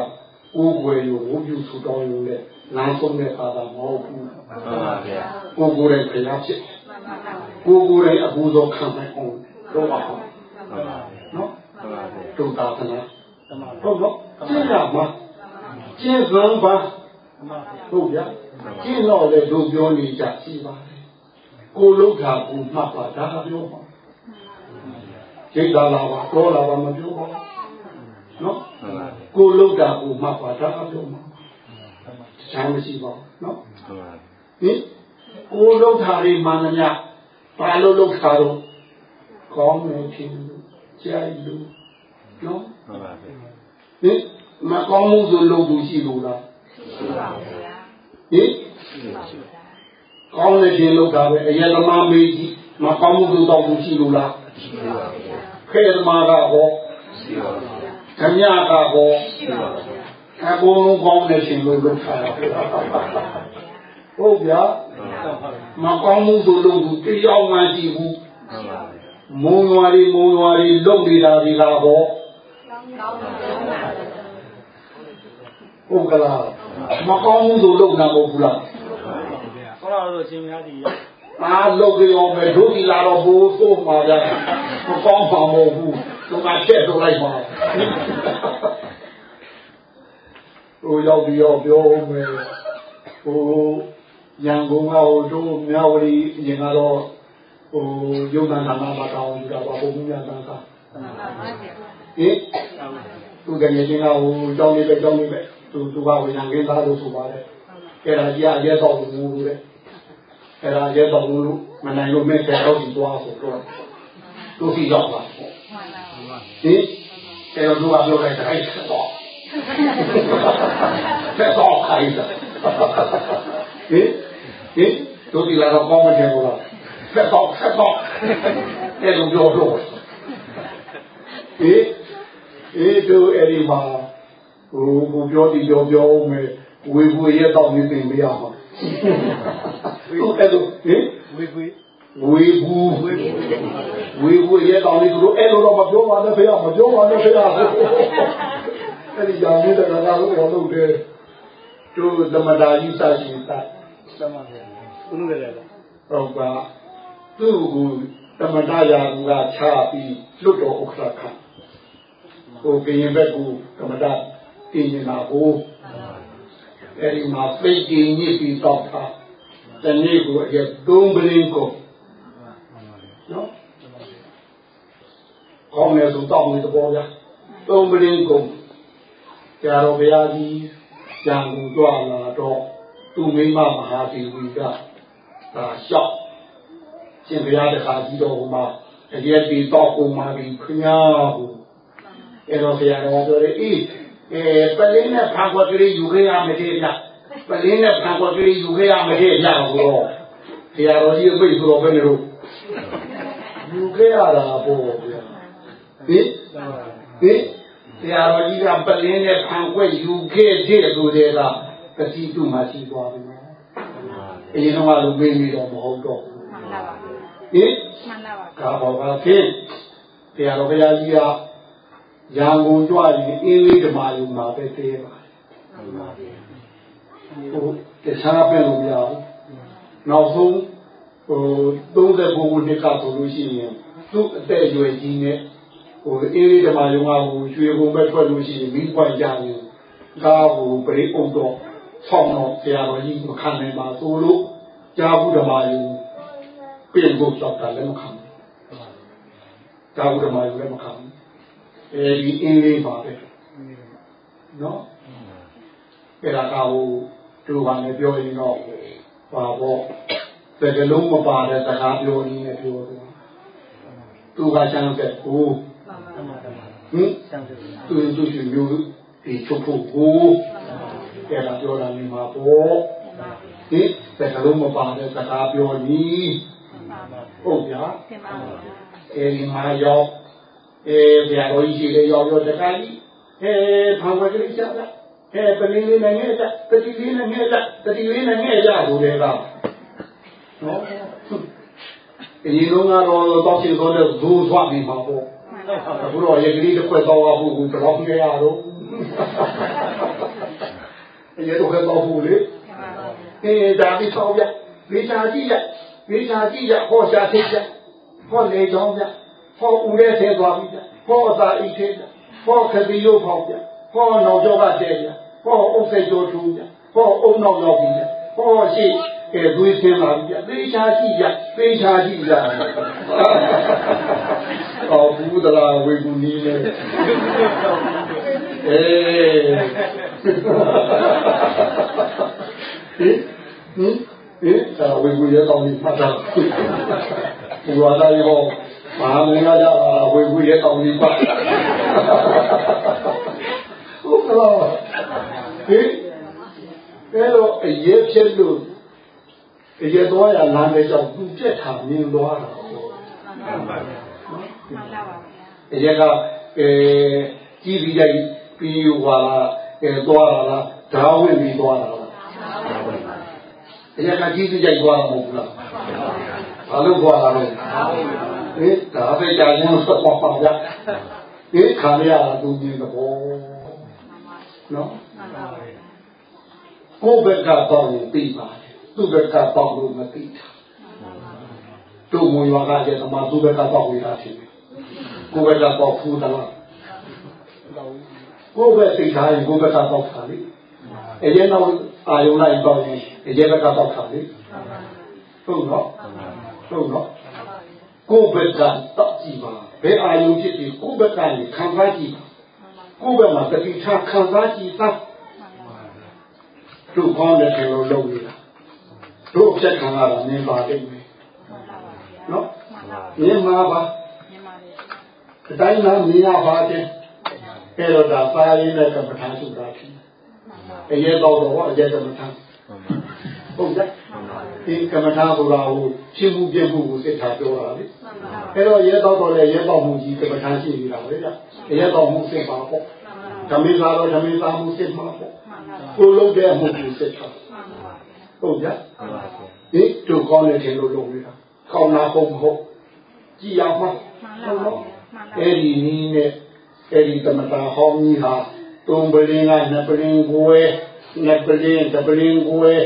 ကိုယ်ွယ်ရောဝုပြုထူတောင်းရုံနဲ့ လမ်းဆုံးတဲ့ဘာသာမဟုတ်ဘူးမှန်ပါဗျာကိုယ်ကိုယ်တိုင်ဖျားဖြစ်ကိုယ်ကိုယ်တိုင်အပူသောခံနိုင်အောင်တော့ပါအောင်မှန်ပါဗျာနော်မှန်ပါဗျာတို့သာသနာတမဟုတ်နော်ကျင့်ရမှာကျင့်စမ်းပါတမဟုတ်ဗျာကျင့်တော့လေတို့ပြောနေကြရှိပါတယ်ကိုလုံးတာကိုမှတ်ပါဒါပြောပါဟရိတ်သာလာပါတော့လာပါမပြောပါဘူးနော်မှန်ပါဗျာကိုလောက်တာကိုမှတ်ပါဒါအပြော မှာချမ်းမရှိပါဘူးနော်မှန်ပါဗျာဟင်ကိုလောက်တာတွေမှန်သမျှဘာလို့လောက်တာတော့ကောင်းတယ်ဖြစ်လို့ကြိုက်လို့နော်မှန်ပါဗျာဟင်မကောင်းမှုဆိုလုပ်သူရှိလို့လားရှိပါဗျာဟင်ကောင်းတဲ့ခြင်းလောက်တာပဲအယက်သမားမေးကြည့်မကောင်းမှုဆိုတော့သူရှိလို့လားရှိပါဗျာခဲသမားကဟောရှိပါဗျာဓမြကဟောရှိပါဗျာ အကုန်လုံးကောင်းတဲ့ခြင်းလို့လုပ်တာဟုတ်ဗျာမှန်ပါဗျာမကောင်းမှုဆိုလို့သူတရားမှရှိဘူးမှန်ပါဗျာမုံရွာတွေမုံရွာတွေလုပ်နေတာတွေကဟောကောင်းပါဗျာဟုတ်ကလားမကောင်းမှုဆိုလုပ်တာမဟုတ်ဘူးလားခေါင်းတော်ဆိုရှင်များကြီးအားလုပ်ကြရောမယ်ဒုတိလာတော့ဘိုးသို့မှာဗျာမကောင်းပါမဟုတ်ဘူးသူကချက်ထုတ်လိုက်ပါ ဟိုရောက်ပြီးတော့ပြောမယ်ဟိုရန်ကုန်ကဟိုတို့မြဝတီအရင်ကတော့ဟိုယုံနာနာမှာတောင်းယူတာပါဘုံမြတ်သာသာဟင်သူတကယ်ချင်းကဟိုကြောင်းလေးပဲကြောင်းလေးပဲသူသူကဝေယံကင်းသားလို့ဆိုပါတယ်အဲ့ဒါကြီးအရဲတော့ဘူးလို့တဲ့အဲ့ဒါရဲတော့ဘူးလို့မနိုင်လို့မဲ့ဆရာတော်ကြီးသွားဆိုတော့သူစီရောက်ပါဟင်အဲ့တော့သူကပြောလိုက်တယ်အဲ့တော့ ဆက်တော့ခိုင်းတာဟင်ဟင်တို့ဒီလာတော့ကောင်းမတယ်ဘူးလားဆက်တော့ဆက်တော့အဲ့လိုပြောတော့ဟင်အေးတို့အဲ့ဒီမှာဟိုကိုပြောဒီပြောပြောမယ်ဝေဘူးရဲ့တော့နေတင်ပြရမှာဟုတ်အဲ့လိုဟင်ဝေခွေးဝေဘူးဝေဘူးရဲ့တော့နေသူတို့အဲ့လိုတော့မပြောပါနဲ့ဖေရမပြောပါနဲ့ဖေရ အဲ့ဒီကြောင့်ဒီတကယ်လို့တော့လုပ်တယ်တို့သမတာကြီးစာရှိတာသမားဗျာဥနုလည်းပါဟုတ်ပါသူ့ကိုသမတာရာကချပြီးလွတ်တော်ဥက္ကဋ္ဌခဟိုကရင်ဘက်ကသမတာတင်နေတာဟိုအဲ့ဒီမှာပိတ်ကြီးညစ်ပြီးတော့တာတနေ့ကိုအရက်သုံးပရင်းကိုနော်ကောင်းတယ်ဆိုတော့ဒီတော့ဗျာသုံးပရင်းကို ဆရာတော်ဘုရားကြီးကြံကူကြွလာတော့သူမိမမဟာဒေဝီကဒါလျှောက်ရှင်ဘုရားတခါကြီးတော်ဟိုမှာအရက်ပြီးတော့ပုံမှာပြီးခညာဟိုအဲ့တော့ဆရာတော်ပြောတယ်အေးအဲပလင်းနဲ့ဖန်ခွက်ကလေးယူခဲ့ရမယ်တဲ့ဗျပလင်းနဲ့ဖန်ခွက်ကလေးယူခဲ့ရမယ်တဲ့ဗျဟိုတော့ဆရာတော်ကြီးပြိတ်ဆိုတော့ဘယ်လိုယူခဲ့ရတာပေါ့ဗျာဟင်သမားဟင် ဆရာတော်ကြီးကပလင်းနဲ့ဖန်ခွက်ယူခဲ့တဲ့သူတွေကပတိတုမှရှိသွားပြီနော်အရင်တော့လူမေးနေတော့မဟုတ်တော့ဘူးမှန်ပါပါဟင်မှန်ပါပါကာဘောကဖြင့်ဆရာတော်ဘုရားကြီးကရန်ကုန်ကြွရင်အင်းလေးဓမ္မယုံမှာပဲသေးပါဟိုတခြားပဲလို့မရဘူးနောက်ဆုံးဟို30ခုနှစ်ကဆိုလို့ရှိရင်သူ့အသက်အရွယ်ကြီးနဲ့ ဟိုအင်းလေးဓမ္မယုံကဟိုရွှေဘုံပဲထွက်လို့ရှိရင်မိပွားကြရင်ကားဟိုပရိအုပ်တော့ဆောင်းတော့ဆရာတော်ကြီးမခံနိုင်ပါသို့လို့ကြာဘူးဓမ္မယုံပြင်ဖို့တော့တာလည်းမခံဘူးကြာဘူးဓမ္မယုံလည်းမခံဘူးအဲဒီအင်းလေးပါပဲနော်အဲ့ဒါကဟိုသူကလည်းပြောရင်တော့ပါပေါ့တကယ်လုံးမပါတဲ့စကားပြောရင်းနဲ့ပြောတော့သူကချမ်းတဲ့ကိုသမားသမား ဟင်စံတယ်သူသူရှင်မျိုးဒီချုပ်ဖို့ကိုအဲ့ဒါပြောတာနေမှာပေါ့ဟင်တကယ်လုံးမပါတဲ့စကားပြောရင်းဟုတ်ဗျာသင်ပါပါအဲဒီမှာရောက်အဲဘုရားတော်ကြီးရှိလေရောက်ရောက်တခါကြီးအဲဖန်ဝဲကလေးချက်လာအဲပလင်းလေးနဲ့ငဲ့ချက်တတိလေးနဲ့ငဲ့ချက်တတိလေးနဲ့ငဲ့ရဆိုတဲ့ကနော်အရင်ကတော့တော့ချင်တော့ဇိုးသွားပြီးမှာပေါ့ အခုတော့ရေကလေးတစ်ခွက်တော့ဘူးဘူးတော့ငဲ့ရတော့ရေတော့ကတော့ဘူးလေအဲဒါပြီးတော့ပြလေးချာကြည့်ရလေးချာကြည့်ရဟောရှာသိကြဟောလေကြောင်းပြဟောဦးတဲ့ဆဲသွားပြီဟောအသာအိတ်သေးဟောခတိရုပ်ဖောက်ပြဟောနောက်ကျောကတဲပြဟောအုပ်စိတ်ကျော်ထူးပြဟောအုံနောက်ရောက်ပြီဟောရှိ အဲသွေးဆင်းလာပြီသေချာကြည့်ကြသေချာကြည့်ကြအော်ဘူးတလားဝေကူနီးနေအေးဟင်ဟင်ဒါဝေကူရဲ့ကောင်းကြီးမှတ်တာဘူဝါဒရောမဟာမင်္ဂလာဝေကူရဲ့ကောင်းကြီးပတ်ဟုတ်ကဲ့ဟင်အဲ့တော့အရေးဖြစ်လို့ အရေးသွားရလမ်းတဲ့ကြောင့်သူပြက်တာမြင်သွားတာဟုတ်မှန်ပါဗျာအရက်ကအဲကြီးပြီးကြပြီးဟွာလာအဲသွားတာလားဓာဝင်ပြီးသွားတာလားအရက်ကကြီးပြီးကြသွားတာမဟုတ်ဘူးလားဘာလို့သွားတာလဲဟေးဒါပဲကြာရင်ဆက်ပါပါဗျဟေးခါရရတာသူမြင်တော့နော်ကိုယ့်ဘက်ကပေါ့ကိုပြီးပါတယ် သူ့ဘက်ကပေါ့လို့မသိတာတို့မွန်ရွာကကျတော့မှသူ့ဘက်ကပေါ့ဝေးတာဖြစ်တယ်ကိုယ်ဘက်ကတော့ဖူးသလားကိုယ်ဘက်သိထားရင်ကိုယ်ဘက်ကတော့တာလေအရင်တော့အာယုံလိုက်တော့ရင်အရင်ဘက်ကတော့တာလေဟုတ်တော့ဟုတ်တော့ကိုယ်ဘက်ကတော့ကြည့်ပါဘယ်အာယုံဖြစ်ပြီးကိုယ်ဘက်ကနေခံစားကြည့်ကိုယ်ဘက်မှာတတိထားခံစားကြည့်သတို့ကောင်းတဲ့ခေလို့လုပ်နေတာ တို့အဖြစ်ခံရတာနင်းပါလိမ့်မယ်နော်မြင်မှာပါအတိုင်းလားမြင်ရပါတယ်အဲ့တော့ဒါပါရင်းနဲ့ကမ္မထာဆိုတာဖြစ်အရေးတော့တော့အရေးကမ္မထာဟုတ်တယ်ဒီကမ္မထာဆိုတာကိုရှင်းမှုပြမှုကိုစိတ်ထားပြောတာလေအဲ့တော့ရဲတော့တော့လည်းရဲတော့မှုကြီးကမ္မထာရှိနေတာပဲကြာရဲတော့မှုစိတ်ပါပေါ့ဓမ္မိသာတော့ဓမ္မိသာမှုစိတ်ပါပေါ့ကိုလုံးတဲ့မှုကိုစိတ်ထား ဟုတ်ကြဒီတို့ကောင်းတဲ့ခြင်းလို့လုပ်နေတာကောင်းတာဟုတ်မဟုတ်ကြည်အောင်မှဟုတ်တော့အဲ့ဒီနည်းနဲ့အဲ့ဒီသမတာဟောင်းကြီးဟာသုံးပလင်းကနှစ်ပလင်းကိုယ်နှစ်ပလင်းတစ်ပလင်းကိုယ်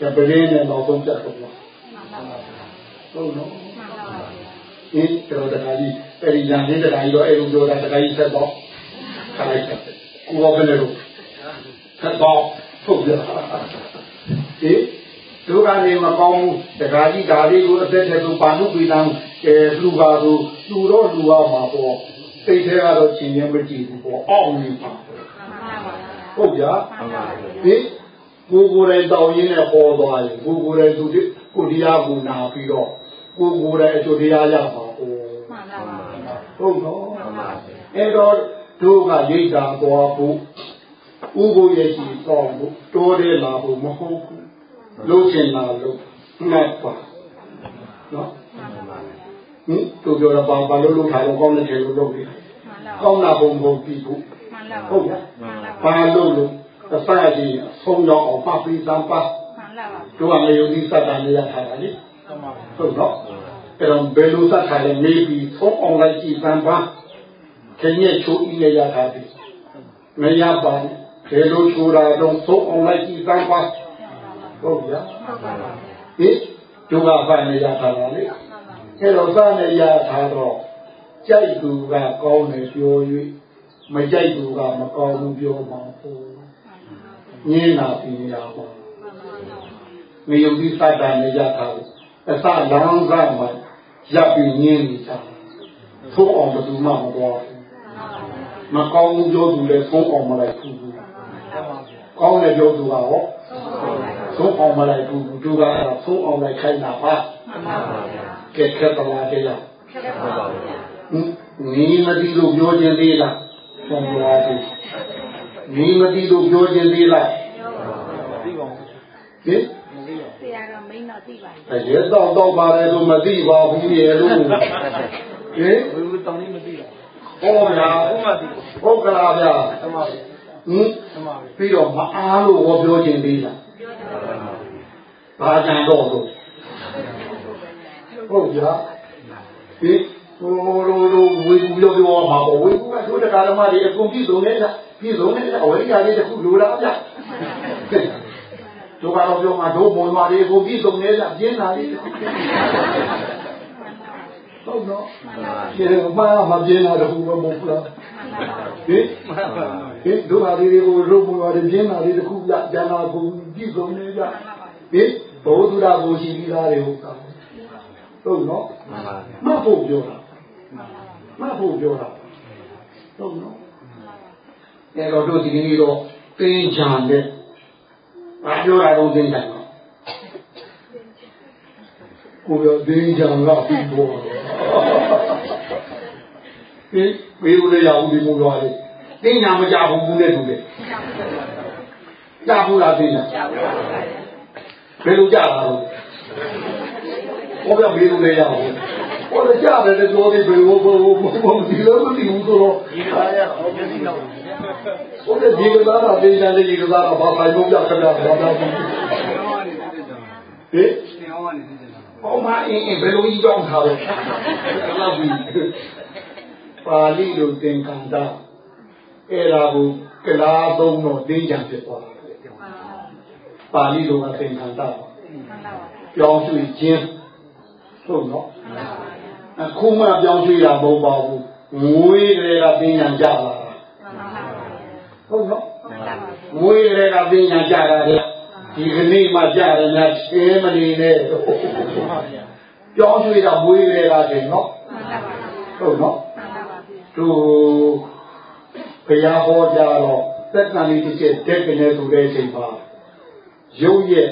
တစ်ပလင်းနဲ့တော့သုံးချက်တော့ဟုတ်နော်ဒီတော်တခါကြီးအဲ့ဒီညာလေးတခါကြီးတော့အဲ့လိုပြောတာတခါကြီးဆက်တော့ခါလိုက်တယ်ကိုယ်ကဘယ်လိုဆက်တော့ဟုတ်ကြဒီ ဒုက္ခနေမကောင်းဘူးတခါကြီးဒါလေးကိုအသက်ထဲသူပါဏုပိတံအဲလူပါသူလူတော့လူအောင်မှာပေါ့စိတ်ထဲကတော့ချင်းချင်းမကြည့်ဘူးပေါ့အောင့်နေပါဟုတ်ကြဒီကိုကိုယ်တိုင်တောင်းရင်းနဲ့ဟောသွားရင်ကိုကိုယ်တိုင်သူကိုတရားကိုနာပြီးတော့ကိုကိုယ်တိုင်အကျိုးတရားရပါဦးဟုတ်တော့အဲ့တော့တို့ကရိတ်တာသွားဖို့ဥပုပ်ရဲ့ရှိတော့ဖို့တိုးတယ်လာဖို့မဟုတ်ဘူး လုံးချင်တာလို့မှတ်ပါနော်ဟင်သူပြောတော့ဘာဘာလို့လုံးထားတော့ကောင်းတဲ့ခြေလို့လုပ်နေကောင်းတာဘုံဘုံပြီးဖို့ဟုတ်ကဲ့ဘာလို့လို့အစကြီးဆုံးတော့အောင်ပတ်ပြီးသံပါတို့ကမယုံကြည်စက်တာနေရထားတာလေဟုတ်တော့အဲ့တော့ဘယ်လိုစက်ထားလဲမေးပြီးသုံးအောင်လိုက်ကြည့်သံပါခင်ရဲ့ချိုးဤနေရထားပြီမရပါဘူးဘယ်လိုချိုးတာတော့သုံးအောင်လိုက်ကြည့်သံပါ ဟုတ်ဗျာဟင်ဒုက္ခဖန်နေရထားတာလေအဲ့တော့စနေရထားတော့ကြိုက်သူကကောင်းတယ်ပြော၍မကြိုက်သူကမကောင်းဘူးပြောမှာပေါ့ညင်းတာပြင်ရပါမယုံကြည်စတာနေရထားဘူးအစလမ်းကမှရပ်ပြီးညင်းနေကြသို့အောင်ဘယ်သူမှမတော်ဘူးမကောင်းဘူးပြောသူလည်းသို့အောင်မလိုက်ဘူးကောင်းတယ်ပြောသူကဟော သုံးအောင်မလိုက်ဘူးသူကသုံးအောင်လိုက်ခိုင်းတာပါကဲခက်ပါလားကြရနီးမတိလို့ပြောခြင်းသေးလားသုံးပါးသေးနီးမတိလို့ပြောခြင်းသေးလားသိပါဘူးဟင်မသိပါဆရာတော်မိန်တော်သိပါပြီအရေတော့တော့ပါတယ်လို့မသိပါဘူးရေလို့ဟင်ဘူးဘယ်လိုတောင်းနေမသိပါဟောဗျာဘူးမှသိဟုတ်ကလားဗျာသမားပဲဟင်သမားပဲပြီးတော့မအားလို့ဟောပြောခြင်းသေးလား ဘာကြံတော့လို့ဟုတ်ဗျာဒီဟိုလိုလိုဝေကူပြောပြောမှာပေါ့ဝေကူကတို့တရားဓမ္မတွေအကုန်ပြည့်စုံနေတာပြည့်စုံနေတဲ့အဝိညာဉ်လေးတစ်ခုလိုလားဗျတို့ကတော့ပြောမှာတို့ဘုံမာတွေအကုန်ပြည့်စုံနေတာပြင်းတာလေးတစ်ခု ဟုတ်တော့ဒီမှာမပြင်းတာတခုမဟုတ်ဘူးလားဟင်မှန်ပါပါဟင်တို့ဟာလေးတွေကိုရုပ်မွေပါတယ်ပြင်းတာလေးတစ်ခုပြကျန်တာကိုပြည့်စုံနေကြဟင်ဘုဒ္ဓရာကိုရှိပြီးသားတွေဟုတ်တာဟုတ်နော်မှန်ပါဗျာမှတ်ဖို့ပြောတာမှတ်ဖို့ပြောတာဟုတ်နော်အဲတော့တို့ဒီနေ့တော့သင်္ချာတဲ့ဘာပြောတာတော့သင်္ချာတော့ကိုပြောသင်္ချာကပြီးတော့ ဒီမေးလို့ရအောင်ဒီမူရွာလေးသင်္ချာမကြဘူးဘူးနဲ့တူတယ်ကြဘူးလားသင်္ချာကြောက်ပါပါဘယ်လိုကြတာလဲဟောပြမေးလို့ရအောင်ဟောလည်းကြားတယ်လည်းပြောသေးဘယ်လိုဘယ်လိုဘယ်လိုဒီလိုမသိဘူးဆိုတော့ဒီကားရအောင်ပြည့်စုံတော့ဟိုတဲ့ဒီကစားတာတေးချမ်းလေးဒီကစားတာဘာဆိုင်လို့ပြခက်တာဘာသာဘူးဟင်ဟောမအင်းအင်းဘယ်လိုကြီးကြောင်းထားလဲလောက်ပြီ ပါဠိလိုသင်္ကန္တအဲ့ဒါကိုကလားသုံးတော့တင်းကြံဖြစ်သွားတယ်ပါဠိလိုကသင်္ကန္တပြောင်းရွှေ့ခြင်းဟုတ်နော်အခုမှပြောင်းရွှေ့တာမဟုတ်ပါဘူးငွေတွေကတင်းကြံကြလာတာဟုတ်နော်မွေးရဲကပညာကြတာလေဒီကနေ့မှကြတယ်များချင်းမနေနဲ့ပြောင်းရွှေ့တာမွေးရဲကတင်နော်ဟုတ်နော် သူဘုရားဟောကြတော့သက်တမ်းလေးတစ်ချက်တက်ကနေဆိုတဲ့အချိန်မှာရုပ်ရဲ့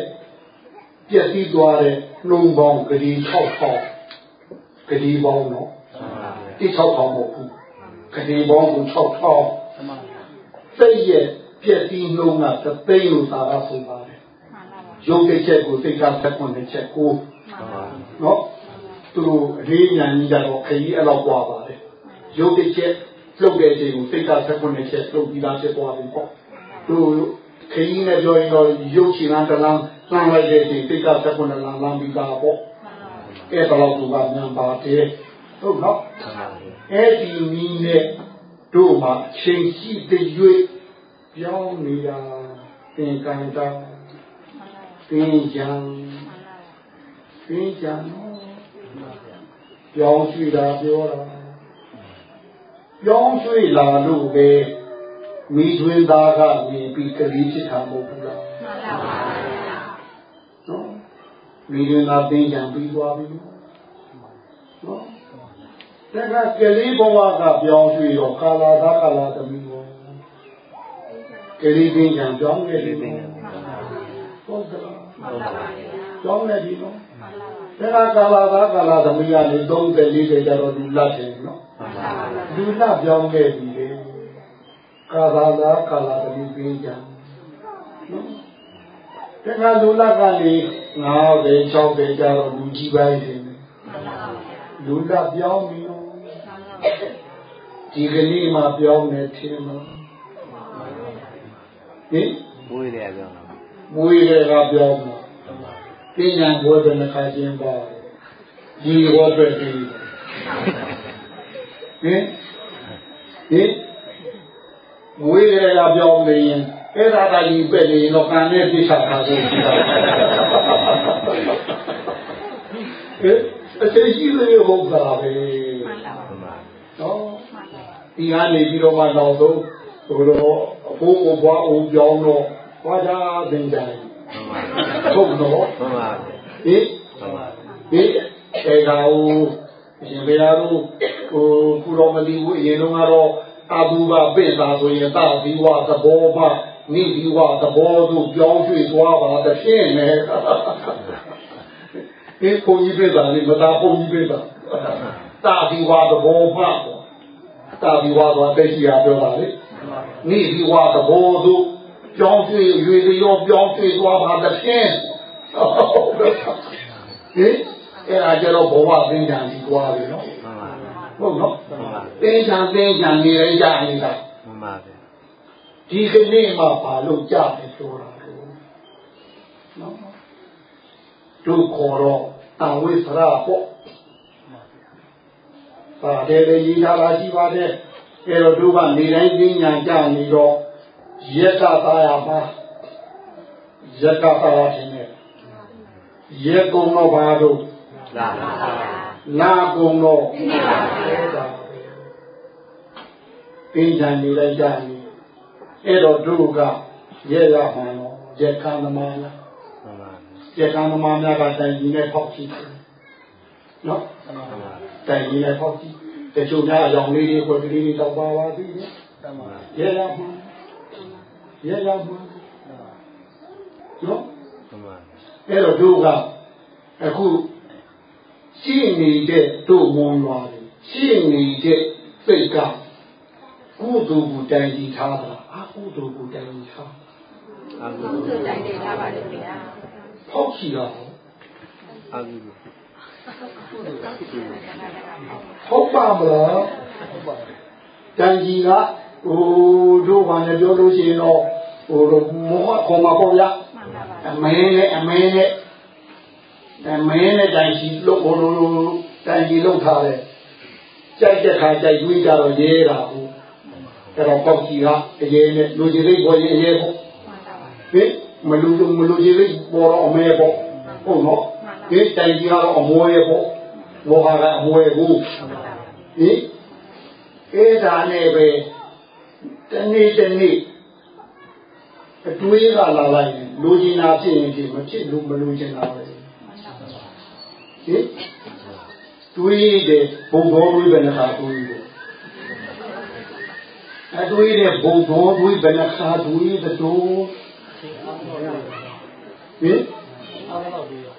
ပြည့်စည်သွားတဲ့နှုံပေါင်းဂတိ6000ဂတိပေါင်းနော်တိ6000မဟုတ်ဘူးဂတိပေါင်းကို6000စိတ်ရဲ့ပြည့်စည်နှုံးကသသိန်းလို့သာရဆိုပါတယ်ရုပ်တစ်ချက်ကိုစိတ်ကသက်ခွန်တစ်ချက်ကိုနော်သူတို့အလေးညာကြီးကြတော့ခရီးအဲ့လောက်ပွားပါတယ် ရုပ်တစ်ချက်လှုပ်တဲ့အချိန်ကိုစိတ်ကသက်ခွန်တစ်ချက်လှုပ်ပြီးသားဖြစ်သွားပြီပေါ့သူခရီးနဲ့ပြောရင်တော့ရုပ်ရှင်ကတလန်းလှမ်းလိုက်တဲ့အချိန်စိတ်ကသက်ခွန်တစ်လန်းလမ်းပြီးသားပေါ့အဲ့ဒါတော့သူကမြန်ပါတယ်ဟုတ်နော်အဲ့ဒီနည်းနဲ့တို့မှာချိန်ရှိတဲ့၍ပြောင်းနေတာသင်္ကန်းတာသင်ကြံသင်ကြံပြောင်းရွှေ့တာပြောတာ ပြောင်းရွှေ့လာလို့ပဲမိသွင်းသားကနေပြီးကလေးဖြစ်တာမဟုတ်ဘူးလားနော်မိသွင်းသားသင်ကြံပြီးသွားပြီနော်တခါကလေးဘဝကပြောင်းရွှေ့တော့ကာလာသားကာလာသမီးကိုကလေးသင်ကြံပြောင်းနေတယ်ဟုတ်ကဲ့ပြောင်းနေပြီနော်တခါကာလာသားကာလာသမီးကနေ30 40ကျတော့လူလတ်တယ်နော်လူလတ်ပြော င်းခဲ့ပြီလေကာလာသားကာလာသမီးသင်ကြံနော်တခါလူလတ်ကနေ90 60ကျတော့လူကြီးပိုင်းတယ်လူလတ်ပြောင်းပြီနော်ဒီကနေ့မှပြောင်းနေတယ်နော်ဟင်မွေးတယ်ပြောတာမွေးရကပြောင်းမှာပညာဘွယ်တဲ့ခါချင်းပါဒီဘောပဲဒီဟင် ဟင်မွေးရကပြောင်းနေရင်အဲ့ဒါကကြီးပဲ့နေရင်တော့ကံနဲ့ပြစ်ချတာကိုရှိတာဟင်အသေးရှိသေးဟုတ်တာပဲမှန်ပါနော်ဒီကနေပြီးတော့မှတော့တော့ဟိုတော့အဖိုးကိုဘွားအောင်ပြောင်းတော့ဘွားသာသင်ကြတယ်ဟုတ်တော့မှန်ပါဟင်ဒီအဲကော င်ရှင်ဘုရားတို့ဟိုကုတော်မလီဘူးအရင်တော့ကတော့အဘူကပြင့်တာဆိုရင်တာဒီဝသဘောမှနိဒီဝသဘောတို့ပြောင်းရွှေ့သွားပါတဲ့ဖြင့်နဲ့ဒီဘုန်းကြီးပြတာလေမသာဘုန်းကြီးပြတာတာဒီဝသဘောမှတာဒီဝသွားတဲ့ရှိရပြောတာလေနိဒီဝသဘောတို့ပြောင်းရွှေ့ရွေလျောပြောင်းရွှေ့သွားပါတဲ့ဖြင့်ဟင် အဲ့ဒါကြတော့ဘဝသင်္ကြန်ကြီးသွားပြီနော်မှန်ပါဟုတ်နော်မှန်ပါသင်္ကြန်သင်္ကြန်နေရကြနေတာမှန်ပါဗျာဒီကနေ့မှဘာလို့ကြတယ်ဆိုတာတော့နော်တို့ခေါ်တော့တံဝိသရပေါ့ပါတယ်လေရေးထားတာရှိပါတယ်အဲ့တော့တို့ကနေတိုင်းပညာကြနေတော့ရက်ကသားရမှာရက်ကသားရခြင်းနဲ့ရက်ကုံတော့ဘာတို့ လာပါလာကုံတော့ပညာနေလိုက်ကြနေအဲ့တော့တို့ကရက်ရမှန်တော့ရက်ခံသမားလားမှန်ပါရရကံသမားများကတိုင်ကြီးနဲ့ဖောက်ကြည့်တယ်နော်တမန်ပါတိုင်ကြီးနဲ့ဖောက်ကြည့်တချို့များအကြောင်းလေးတွေကိုကလေးတွေတော့ပါပါသေးတယ်တမန်ပါရရမှန်ရရမှန်နော်မှန်ပါအဲ့တော့တို့ကအခု ရှိနေတဲ့တို့မွန်လာတယ်ရှိနေတဲ့စိတ်ကကုသိုလ်ကိုတိုင်ကြီးထားတာအကုသိုလ်ကိုတိုင်ကြီးထားအာဘုဟုသူတိုင်နေထားပါလေဗျာဖောက်ချီတာအာဟုဟုတ်ပါမလားဟုတ်ပါဘူးတိုင်ကြီးကဟိုတို့ဘာနဲ့ပြောလို့ရှိရင်တော့ဟိုမောဟခေါ်မှာပေါ့ဗျာမှန်ပါပါအမင်းနဲ့အမင်းနဲ့အ မင်းနဲ့တိုင်ကြီးလို့ဟိုလိုတိုင်ကြီးလောက်ထားတယ်ကြိုက်တဲ့ခါကြိုက်တွေးကြတော့ရဲတာဟုတ်အဲ့တော့ပေါက်ကြီးကအရေးနဲ့လူကြီးလေးပေါ်ရင်အရေးပေါ့မှန်ပါပါဟင်မလူမလူကြီးလေးပေါ်တော့အမဲပေါ့ဟုတ်နော်ဒီတိုင်ကြီးကတော့အမွေပေါ့မောဟကအမွေကိုမှန်ပါပါဟင်အဲ့ဒါနဲ့ပဲတနေ့တနေ့အတွေးကလာလိုက်ရင်လူကြီးနာဖြစ်ရင်ဖြစ်မဖြစ်လို့မလူချင်တာပဲ ဟင်တွေးတယ်ဘုံတော်တွေးပဲနဲ့ခါတွေးတယ်အတွေးတဲ့ဘုံတော်တွေးပဲနဲ့ခါတွေးတဲ့တို့ဟင်အားလုံးတော့ပြီးရော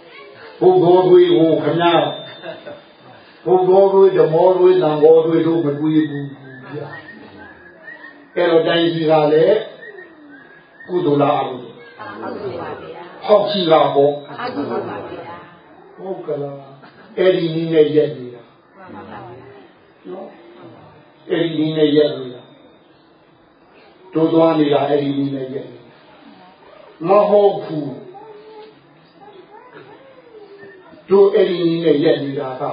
ဘုံတော်တွေးဟိုခမညာဘုံတော်တွေးဓမောတွေးသံဃောတွေးတို့မတွေးဘူးဗျာအဲ့တော့တိုင်းကြီးကလည်းကုသိုလ်လားအကုသိုလ်ဟုတ်ကဲ့ပါဗျာဟောက်ကြီးလာပေါ့အာဟုပါပါဗျာ ဟုတ်ကလားအဲ့ဒီနည်းနဲ့ရက်နေတာမှန်ပါပါနော်အဲ့ဒီနည်းနဲ့ရက်နေတာတို့သွားနေတာအဲ့ဒီနည်းနဲ့ရက်နေတာမဟုတ်ဘူးတို့အဲ့ဒီနည်းနဲ့ရက်နေတာက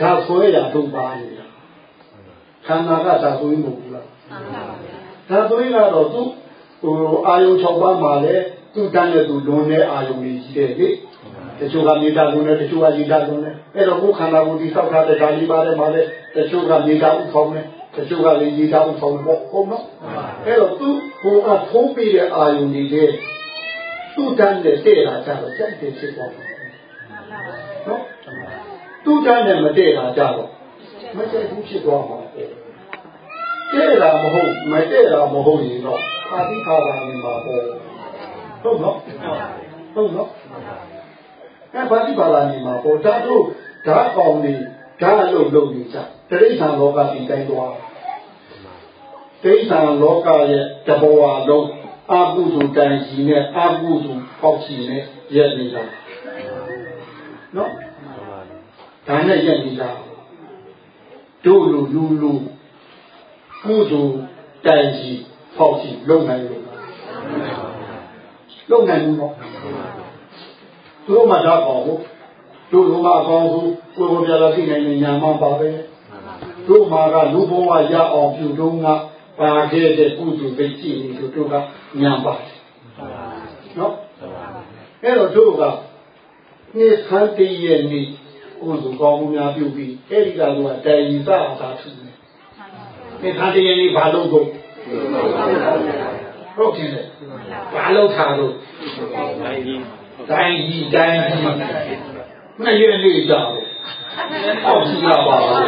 ဒါဆွဲရတို့ပါနေတာခန္ဓာကဒါဆွဲမဟုတ်ဘူးလားမှန်ပါပါဗျာဒါသွေးကတော့သူဟိုအာယုံ6ပါးမှာလည်းသူတန်းတဲ့သူလွန်တဲ့အာယုံကြီးရှိတယ်လေ တချို့ကမြေတာလွန်တယ်တချို့ကရေတာလွန်တယ်အဲ့တော့ကိုယ်ခန္ဓာကိုယ်ဒီဆောက်ထားတဲ့ဓာကြီးပါတယ်မှာလည်းတချို့ကမြေတာဥဖောင်းတယ်တချို့ကလည်းရေတာဥဖောင်းပေါ့ဟုတ်နော်အဲ့တော့သူဟိုအဖုံးပြီးတဲ့အာယုံကြီးတဲ့သူတန်းတဲ့တဲ့တာကြတော့ကြိုက်တယ်ဖြစ်သွားတယ်မှန်ပါပါနော်သူတန်းတဲ့မတဲ့တာကြတော့မကြိုက်ဘူးဖြစ်သွားမှာပဲတဲ့တာမဟုတ်မတဲ့တာမဟုတ်ရင်တော့ခါတိခါတာနေမှာပေါ့ဟုတ်နော်ဟုတ်နော် အဲဘာတိပါလာနေမှာပေါ့ဒါတို့ဓာတ်ကောင်နေဓာတ်အလုပ်လုပ်နေကြတိဋ္ဌာန်လောကဒီတိုင်းသွားတိဋ္ဌာန်လောကရဲ့တဘောဝလုံးအာဟုသူတန်ကြီးနဲ့အာဟုသူပေါက်ကြီးနဲ့ရက်နေတာနော်မှန်ပါဒါနဲ့ရက်နေတာတို့လူလူလူကုသိုလ်တန်ကြီးပေါက်ကြီးလုံနိုင်လို့လုံနိုင်ဘူးနော် သူတို့မှဓာတ်ကောင်ကိုတို့လူမအကောင်းဆုံးကိုယ်ကိုယ်ပြလာသိနိုင်တဲ့ညာမှပါပဲတို့မှာကလူဘဝရအောင်ပြုတော့ကပါခဲ့တဲ့ကုသိုလ်ပဲကြည့်နေလို့တို့ကညာပါတယ်နော်အဲ့တော့တို့ကနေ့ခန်းတည်းရဲ့နေ့ကုသိုလ်ကောင်းမှုများပြုပြီးအဲ့ဒီကလူကတိုင်ရီသအာသာထူတယ်နေ့ခန်းတည်းရဲ့နေ့ဘာလို့တော့ဟုတ်တယ်လေဘာလို့ထားလို့တိုင်းကြီး တိုင်းကြီးတိုင်းကြီးနှစ်ရက်နေ့ကြာလို့ဟောကြည့်ရပါဘူး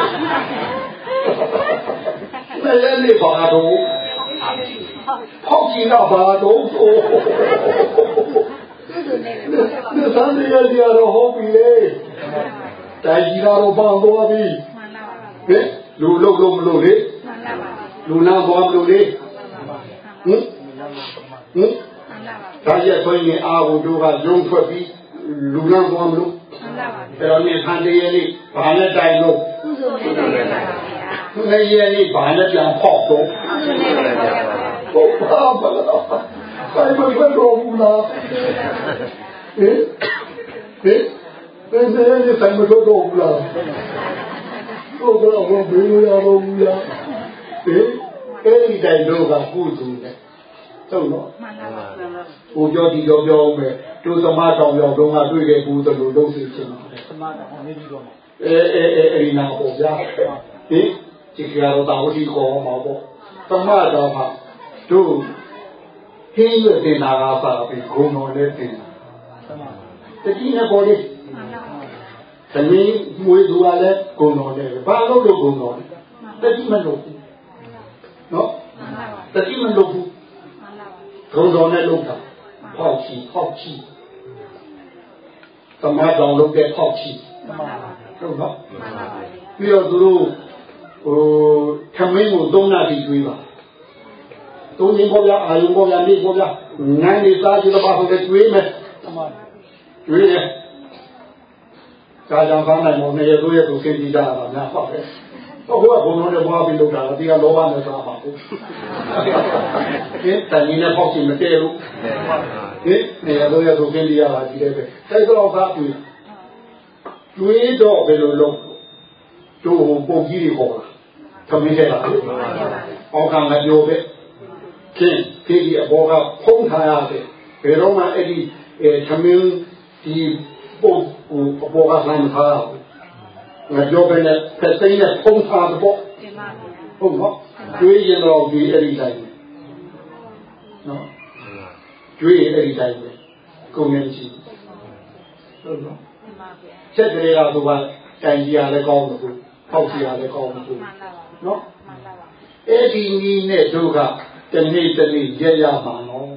နှစ်ရက်နေ့ပါတော့ဟောကြည့်ရပါတော့ဒီသံရရရတော့ဟောပြီလေတိုင်းကြီးတော့ပန်းသွားပြီမှန်ပါပါဟင်လူလုံးလုံးမလို့လေမှန်ပါပါလူနာသွားမလို့လေဟင် ဟင်မှန်ပါပါဒါရက်ဆိုရင်အာဟုတို့ကရုံထွက်ပြီးလူနာသွားမလို့မှန်ပါပါအဲ့တော့နေခန္တီရဲ့လေးဘာနဲ့တိုင်လို့ကုသိုလ်နဲ့တိုင်ပါပါဗျာသူနဲ့ရဲ့လေးဘာနဲ့ပြန်ဖောက်တော့ကုသိုလ်နဲ့တိုင်ပါပါဟုတ်ပါမလားဆိုင်မထွက်တော့ဘူးလားဟင်ဟင်ဘယ်နဲ့လဲဆိုင်မထွက်တော့ဘူးလားဟုတ်ကဲ့တော့ဘယ်လိုရတော့ဘူးလားဟင်အဲ့ဒီတိုင်တော့ကကုသိုလ်နဲ့ ဟုတ်နော်မှန်ပါပါဟိုပြောဒီပြောပြောမယ်သူသမားတောင်ရောက်တော့ကတွေ့ခဲ့ဘူးတလို့လုံးစီချင်တယ်သမားတော်နေပြီးတော့မှာအဲအဲအဲအဲဒီနာပေါ့ဗျာဟင်ဒီကြရောတာဝတိကောမှာပေါ့သမတော်မှာတို့ဟင်းရွက်တင်တာကပါပြီဂုံတော်နဲ့တင်တာတတိနဲ့ပေါ်လေသမီးမွေးသူကလည်းဂုံတော်တယ်ဘာလို့လို့ဂုံတော်လဲတတိမလို့ဘူးနော်တတိမလို့ဘူး ဂုံတော်နဲ့လုပ်တာဖောက်ချီဖောက်ချီသမတ်တော်လုပ်တဲ့ဖောက်ချီဟုတ်နော်ပြီးတော့သူတို့ဟိုခမင်းကိုသုံးနာပြီးတွေးပါသုံးရင်ပေါ်ပြအာယုံပေါ်ပြနေပေါ်ပြနိုင်နေစားကြည့်တော့ဘာလို့လဲတွေးမယ်တွေးတယ်ကြာကြာကောင်းနိုင်မို့နေရတို့ရဲ့သူသိကြတာများပါပဲတော့ ဟိုကဘုံတော်နဲ့ဘွားပြီးလောက်တာဒီကလောဘနဲ့စားပါဘူး။ဒီတန်ကြီးနဲ့ပေါက်ချင်မတည့်ဘူး။ဒီနေရာတို့ရဲ့သူသိကြတာကြီးတယ်ပဲ။တိုက်တော့ကားပြီးတွေးတော့ဘယ်လိုလုပ်တို့ပုံကြီးတွေပေါ်လာ။သမီးခဲ့တာ။အောက်ကငါပြောပဲ။ခင်ဒီအဘောကဖုံးထားရတယ်။ဘယ်တော့မှအဲ့ဒီအဲသမင်းဒီပုံအဘောကဆိုင်ထားရဘူး ငါပြောပဲနဲ့ဖက်သိမ်းနဲ့ဖုံးထားတဲ့ပေါ့ဟုတ်နော်တွေးရင်တော့ဒီအဲ့ဒီတိုင်းနော်တွေးရင်အဲ့ဒီတိုင်းပဲကုန်နေချီဟုတ်နော်ချက်ကြရတာကတိုင်ကြီးရလည်းကောင်းလို့ပေါက်စီရလည်းကောင်းလို့နော်အဲ့ဒီနည်းနဲ့တို့ကတနေ့တနေ့ရရမှာနော်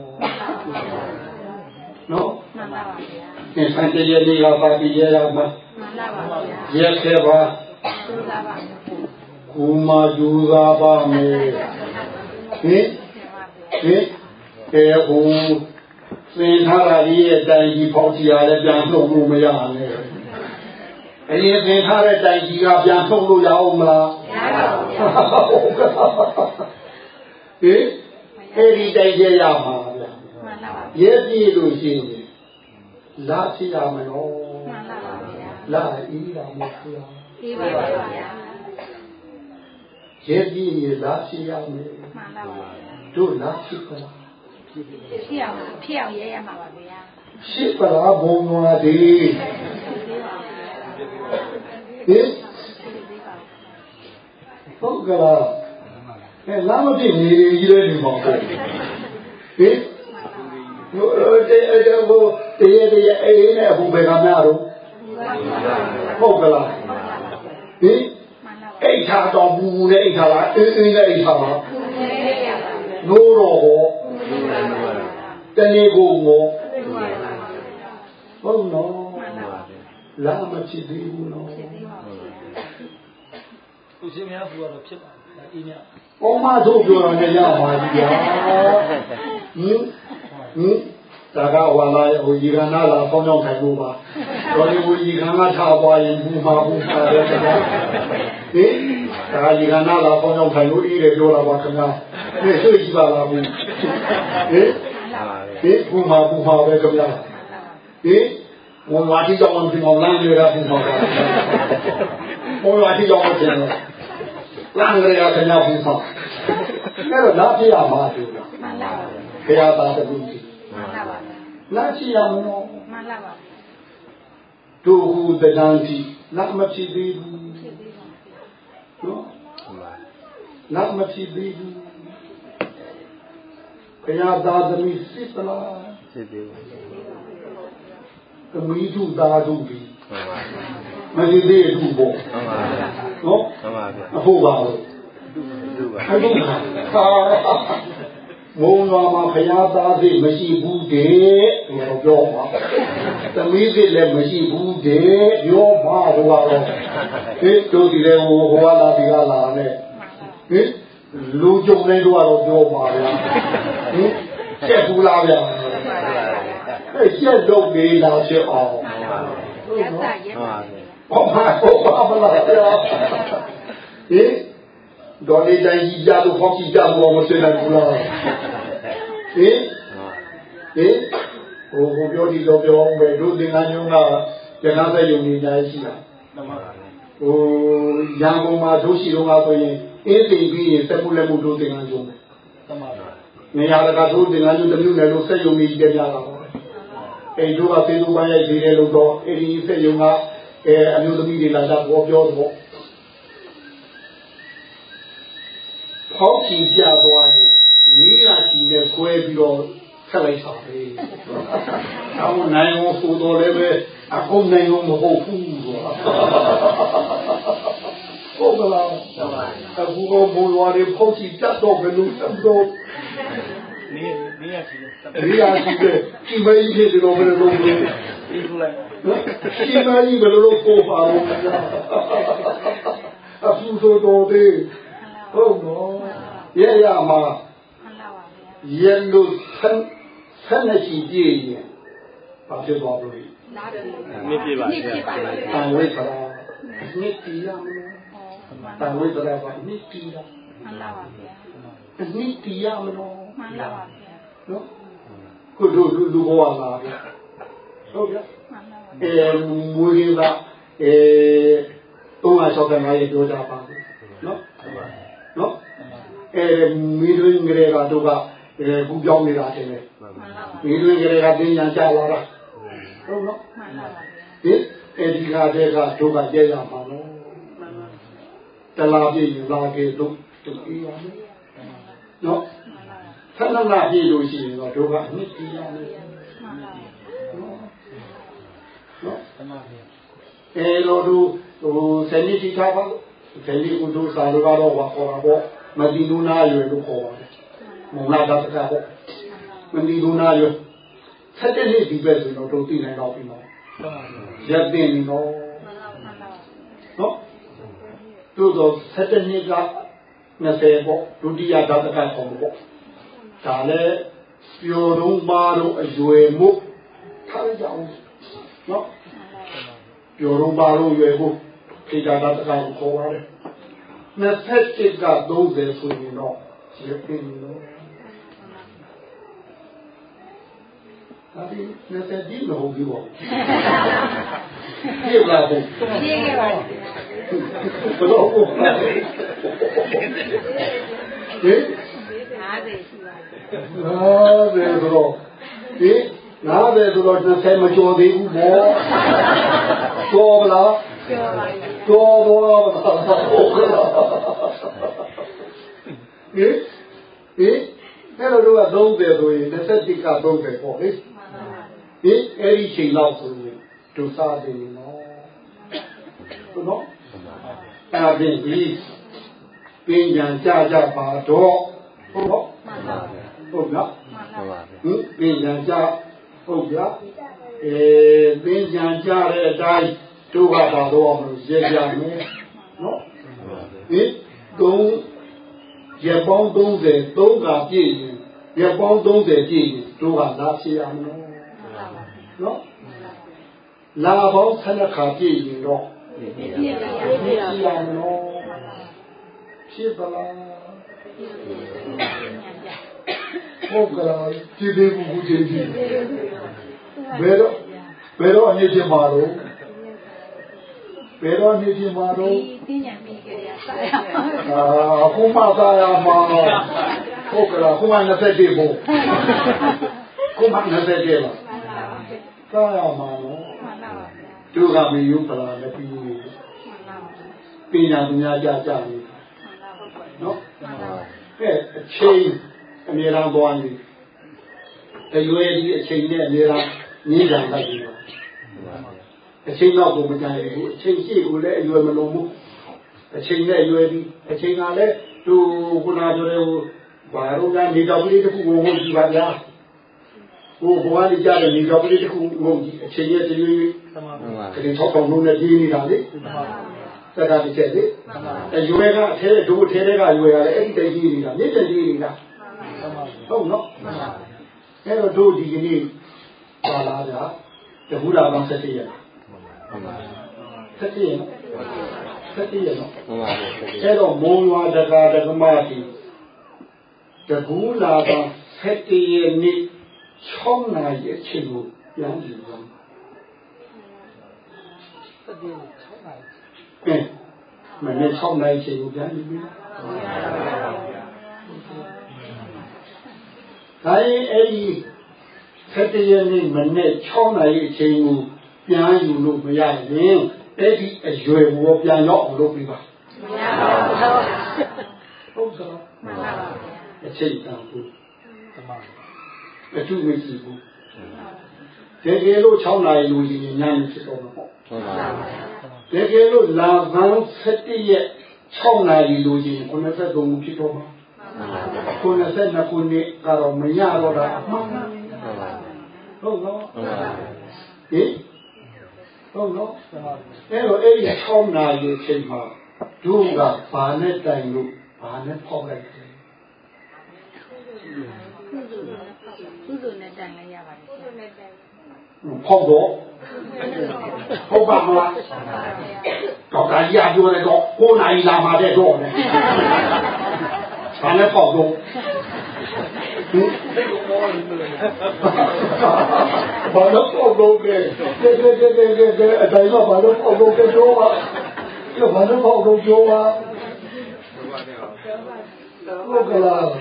နော်မှန်ပါပါဗျာ ဒီစံတရလေးကပါပြီးရရမှာမှန်ပါပါဗျာရက်ခဲ့ပါကျူးစားပါကူမကျူးစားပါမယ်ဟင်ဟင်အဲဟိုသင်ထားတာလေးရဲ့တိုင်ကြီးဖောက်ချရလဲပြန်နှုတ်လို့မရနဲ့အရင်သင်ထားတဲ့တိုင်ကြီးကပြန်နှုတ်လို့ရအောင်မလားမရပါဘူးဗျာဟင်အဲ့ဒီတိုင်ကျရမှာဗျာမှန်ပါပါရဲ့ပြည့်လို့ရှိရင် လာဖြစ်ရမလို့မှန်ပါပါဗျာလာဤတာမဟုတ်ဘူးဤပါပါဗျာရဲ့ပြည့်ရလာဖြစ်ရမယ်မှန်ပါပါတို့လာဖြစ်ပါလားဖြစ်အောင်ဖြစ်အောင်ရဲရမှာပါဗျာရှိပါလားဘုံတော်ဒီဟင်ဟုတ်ကလားအဲလာမဖြစ်နေကြီးတဲ့ဒီမှာပေါ့ဟင်ဟို တဲ့တဲ့ဟိုတရေတရေအေးနဲ့ဟိုဘယ်ကများတော့ဟုတ်ကလားဟင်အိတ်ထားတော်ဘူးနဲ့အိတ်ထားလားအင်းအင်းနဲ့အိတ်ထားလားနိုးတော့ဟောတနေ့ကိုငေါဟုတ်နော်လာမဖြစ်သေးဘူးနော်သူရှင်များဘူးကတော့ဖြစ်ပါအေးမြတ်။အော်မတို့ပြောရနေရပါကြီးဗျာ။ဟင် ဟင်ဒါကဝါလာဟိုဒီကနာလာပေါင်းကြောင်းထိုင်လို့ပါ။တော်ဒီဟိုဒီကနာထားသွားရင်ဘူးမှာဘူးမှာတယ်ခင်ဗျာ။ဟင်ဒါဒီကနာလာပေါင်းကြောင်းထိုင်လို့အေးတယ်ပြောတာပါခင်ဗျာ။ဒီဆွေးကြည့်ပါလားဘူး။ဟင်ဟင်ဘူးမှာဘူးမှာပဲခင်ဗျာ။ဟင်ဝန်ဝါတိကြောင့်ဒီမောင်လမ်းတွေကဘူးမှာပါ။ဝန်ဝါတိကြောင့်ပြန်တော့လမ်းတွေကခင်ဗျာဘူးမှာ။အဲ့တော့လာပြရမှာဒီလား။မှန်ပါပါ။ခင်ဗျာသားတကူကြီး။ မှန်ပါပါ။လာရှိရမလို့မှန်ပါပါတို့ဟူတဏ္ဍီလက်မဖြစ်သေးဘူးနော်လက်မဖြစ်သေးဘူးခရသာသမီစစ်ပလားဖြစ်သေးပါသမီးသူသားသူဒီမှန်ပါမဖြစ်သေးဘူးပေါ့မှန်ပါနော်မှန်ပါဗျာအဖို့ပါလို့သူပါအဖို့ပါဟာ ဘုံတော်မှာခရသားစိမရှိဘူးတဲ့ပြောပြောပါသမီးစိလည်းမရှိဘူးတဲ့ပြောပါတော့တော့ဒီတို့ဒီလေဟိုဟိုကလာဒီကလာနဲ့ဟင်လူကြုံနေတော့တော့ပြောပါဗျာဟင်ချက်ဘူးလားဗျာအဲချက်တော့နေလာချက်အောင်ရသရဲမှန်ပါဗျာဘာမှဘာမှမလာဗျာဟင် ဒေါ်လေးတိုင်းကြီးကြလို့ဖောက်ကြည့်ကြလို့မဆွေးနိုင်ဘူးလားဟင်ဟင်ဟိုဟိုပြောဒီလိုပြောအောင်ပဲတို့သင်္ကန်းညုံကရဟန်းသက်ယုံနေကြရှိတာတမန်ပါဟိုရန်ကုန်မှာတို့ရှိတော့ကဆိုရင်အင်းသိပြီးရင်တက်မှုလက်မှုတို့သင်္ကန်းညုံပဲတမန်ပါနေရာတကာတို့သင်္ကန်းညုံတစ်မျိုးနဲ့လို့ဆက်ယုံနေကြကြတာပါအဲတို့ကသေသူပန်းရိုက်သေးတယ်လို့တော့အဲဒီဆက်ယုံကအဲအမျိုးသမီးတွေလာတာပေါ်ပြောတော့ ဖောက်ချီပြသွားရင်မိရာချီနဲ့꿰ပြီးတော့ဆက်လိုက်ပါပဲတော့နိုင်အောင်ဆိုတော့လည်းပဲအကုန်နိုင်အောင်မဟုတ်ဘူးဆိုတာဟုတ်ကလားအခုကဘူဝါရီဖောက်ချီတတ်တော့ဘယ်လိုတတ်တော့နည်းနည်းရစီတယ်ဒီအားကြီးပဲဒီမကြီးဖြစ်တော့ဘယ်လိုလုပ်လဲဒီလိုလိုက်ဒီမကြီးဘယ်လိုလုပ်ဖို့ပါလို့အဖူဆိုတော်သေး ဟုတ်နော်ရရမှာမှန်ပါပါဗျာရလို့ဆန်းဆန်းနေရှိကြည့်ရင်ဘာဖြစ်သွားလို့လဲနားတယ်မြစ်ပြပါညစ်ဖြစ်ပါလေတန်ဝိသရာနှစ်တီရမလို့တန်ဝိသရာကနှစ်တီရမှန်ပါပါဗျာနှစ်တီရမလို့မှန်ပါပါဗျာနော်ခုတို့လူလူဘဝလာပြီဟုတ်ကဲ့မှန်ပါပါအဲမူရင်းကအဲ365ရေပြောကြပါဘူးနော် နော်အဲမိတွင်ကလေးကတို့ကအဲကူပြောင်းနေတာတင်လေမှန်ပါပါမိတွင်ကလေးကတင်ညာကြလာတာဟုတ်နော်မှန်ပါပါဟင်အဲဒီကတည်းကတို့ကကြဲရမှာနော်တလားပြည့်ယူလာခဲ့လို့တူအေးရမယ်နော်ဆန္ဒနာပြည့်လို့ရှိရင်တော့တို့ကအနှစ်ကြီးရမယ်မှန်ပါပါနော်တမန်ပါအဲလိုတို့ဟိုဆယ်နှစ်ကြီးထားပါဆ ယ်နှစ်ဦးတို့စာလို့ကတော့ဟောခေါ်တာပေါ့မတိနုနာရွယ်လို့ခေါ်ပါတယ်မုံလာတတ်တာပေါ့မတိနုနာရွယ်ဆက်တဲ့နှစ်ဒီပဲဆိုတော့တို့သိနိုင်တော့ပြီနော်တမန်ပါရက်တင်ပြီနော်မှန်ပါပါနော်တို့တော့ဆက်တဲ့နှစ်က20ပေါ့ဒုတိယဓာတ်ကခေါ်ပေါ့ဒါလည်းပျော်တော့မာတော့အရွယ်မှုထားကြအောင်နော်ပြောတော့ပါလို့ရွယ်ဖို့ ခေတ္တတာတကားကိုခေါ်ပါတယ်။နှစ်ဖက်တစ်က30ဆိုရင်တော့ရပြင်းလို့ဒါဒီနှစ်ဖက်ဒီမဟုတ်ဘူးပေါ့။ပြေလာဖို့ပြည့်ခဲ့ပါလေဘလို့ဟုတ်ဟင်50ရှိပါလေနားတယ်ဆိုတော့ဒီနားတယ်ဆိုတော့20မကျော်သေးဘူးပေါ့။ကျော်ဗလားပြောပါ လေတော်တော်ဟုတ်ကဲ့ဟင်ဟင်အဲ့လိုတော့30ဆိုရင်21က30ပေါ့လေမှန်ပါပါဟင်အဲ့ဒီချိန်လောက်ဆိုရင်ဒုစားတယ်နော်ဟုတ်နော်အဲ့ဒါပြင်ပြီးပညာကြကြပါတော့ဟုတ်နော်မှန်ပါပါဟု တ်နော်မှန်မှပါန်ပါပါဟင်ပညာကြဟုတ်ဗျာအဲပညာကြတဲ့အတိုင်းတို့ကတာတော့မလို့ရေကြမယ်နော်ဟင်သုံးရပောင်း30သုံးကပြည့်ရင်ရပောင်း30ပြည့်ရင်တို့ကလာဖြစ်ရမယ်နော်လာပေါင်း7ခါပြည့်ရင်တော့မြစ်ပြပြည့်ပါပါဖြစ်ရမယ်နော်ဖြစ်ပါလားဟုတ်ကလားကြည်သေးဘူးဘူးကြည်ကြည်ဘယ်တော့ဘယ်တော့အနေချင်းမှာတော့ ဘယ်တော့အနေချင်းမှာတော့ဒီညံမိကြရဆရာအာခုမှသာရမှာဟုတ်ကလားခုမှ27ဘုံခုမှ27လားသာရမှာနော်မှန်ပါပါသူကမယူပလာလည်းပြီးနေမှန်ပါပါပညာသူများကြကြနေနော်မှန်ပါပါအဲအချိန်အများအားသွားနေအရွယ်ဒီအချိန်နဲ့အများအားညှိကြလိုက်ပြီ အချိန်တော့ကိုမကြိုင်ဘူးအချိန်ရှိကိုလည်းအရွယ်မလုံးဘူးအချိန်နဲ့အရွယ်ဒီအချိန်ကလည်းသူခုနပြောတဲ့ဟိုဘာလို့ကနေတော့ကလေးတစ်ခုကိုဝင်ကြည့်ပါဗျာဟိုဘဝလေးကြတဲ့နေတော့ကလေးတစ်ခုဝင်ကြည့်အချိန်ရဲ့တည်းတမန်မှန်ပါကလေးထောက်ပေါင်းလုံးနဲ့ပြီးနေတာလေတမန်စကားတစ်ချက်လေအရွယ်ကအထဲဒုအထဲတွေကရွယ်ရတယ်အဲ့ဒီတည်းကြီးနေတာမြင့်တည်းကြီးနေတာတမန်ဟုတ်နော်အဲ့တော့တို့ဒီကနေ့ပါလာကြတခုလာတော့ဆက်တည့်ရလားမှန်ပါဆက် တည့်ရနော်ဆက်တည့်ရနော်မှန်ပါအဲ့တော့မုံရွာတကာတကမတိတကူလာတော့ဆက်တည့်ရနေ့6နာရီအချိန်ကိုပြန်ယူသွားတတိယ6နိုင်ကဲမနေ့6နာရီအချိန်ကိုပြန်ယူပြီဒါရင်အဲ့ဒီဆက်တည့်ရနေ့မနေ့6နာရီအချိန်ကို ပြန်ယူလို့မရရင်အဲ့ဒီအရွယ်ကိုပြန်ရောက်အောင်လုပ်ပြီးပါမရပါဘူးဟုတ်ကဲ့မှန်ပါပါအချိန်တန်ဘူးတမန်အထုမရှိဘူးတကယ်လို့6နာရီလူကြီးညနေဖြစ်တော့မှာပေါ့ဟုတ်ပါဘူးတကယ်လို့လာဗန်း7ရက်6နာရီလူကြီး93ခုဖြစ်တော့မှာ92ခုနှစ်ကတော့မရတော့တာအမှန်ဟုတ်ပါဘူးဟုတ်နော်ဟုတ်ပါဘူးဟင် ဟုတ်နော်အဲ့တော့အဲ့ဒီ6နာရီအချိန်မှာတို့ကဘာနဲ့တိုင်လို့ဘာနဲ့ဖောက်လိုက်တယ်ကုသိုလ်နဲ့တိုင်လိုက်ရပါတယ်ကုသိုလ်နဲ့တိုင်ဖောက်တော့ဟုတ်ပါမလားတော့ဒါကြီးအပြောတယ်တော့9နာရီလာမှတဲ့တော့လေဘာနဲ့ဖောက်တော့ ဟင်ဘာလို့ဖောက်တော့လဲကဲကဲကဲကဲကဲကဲအတိုင်းကဘာလို့ဖောက်တော့ကဲပြောပါကဲဘာလို့ဖောက်တော့ပြောပါဟုတ်ကလားဟ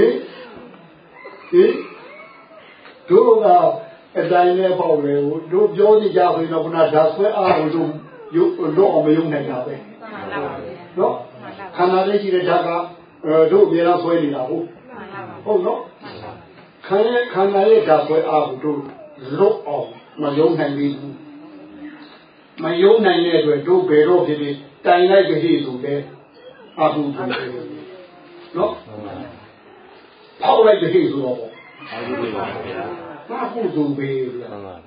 င်ဟင်တို့ကအတိုင်းနဲ့ပေါ့လေတို့ပြောကြကြဆိုရင်တော့ခုနဓာတ်ဆွဲအားကိုတို့ရုပ်တော့အောင်မယုံနိုင်တာပဲမှန်ပါပါဗျာနော်ခန္ဓာလေးရှိတဲ့ဓာတ်ကအဲတို့အများအားဆွဲနေတာဟုတ်မှန်ပါပါ ဟုတ်နော်ခန္ဓာခန္ဓာရဲ့ဓာတ်ဆွဲအားကိုတို့လွတ်အောင်မယုံနိုင်ဘူးမယုံနိုင်တဲ့အတွက်တို့ဘယ်တော့ဖြစ်ဖြစ်တိုင်လိုက်ကြည့်ဆိုတဲ့အာဟုတူတယ်နော်ဖောက်လိုက်ကြည့်ဆိုတော့ပေါ့ဟုတ်ပါဘူးဗျာအာဟုတူပဲဟုတ်ပါဘူး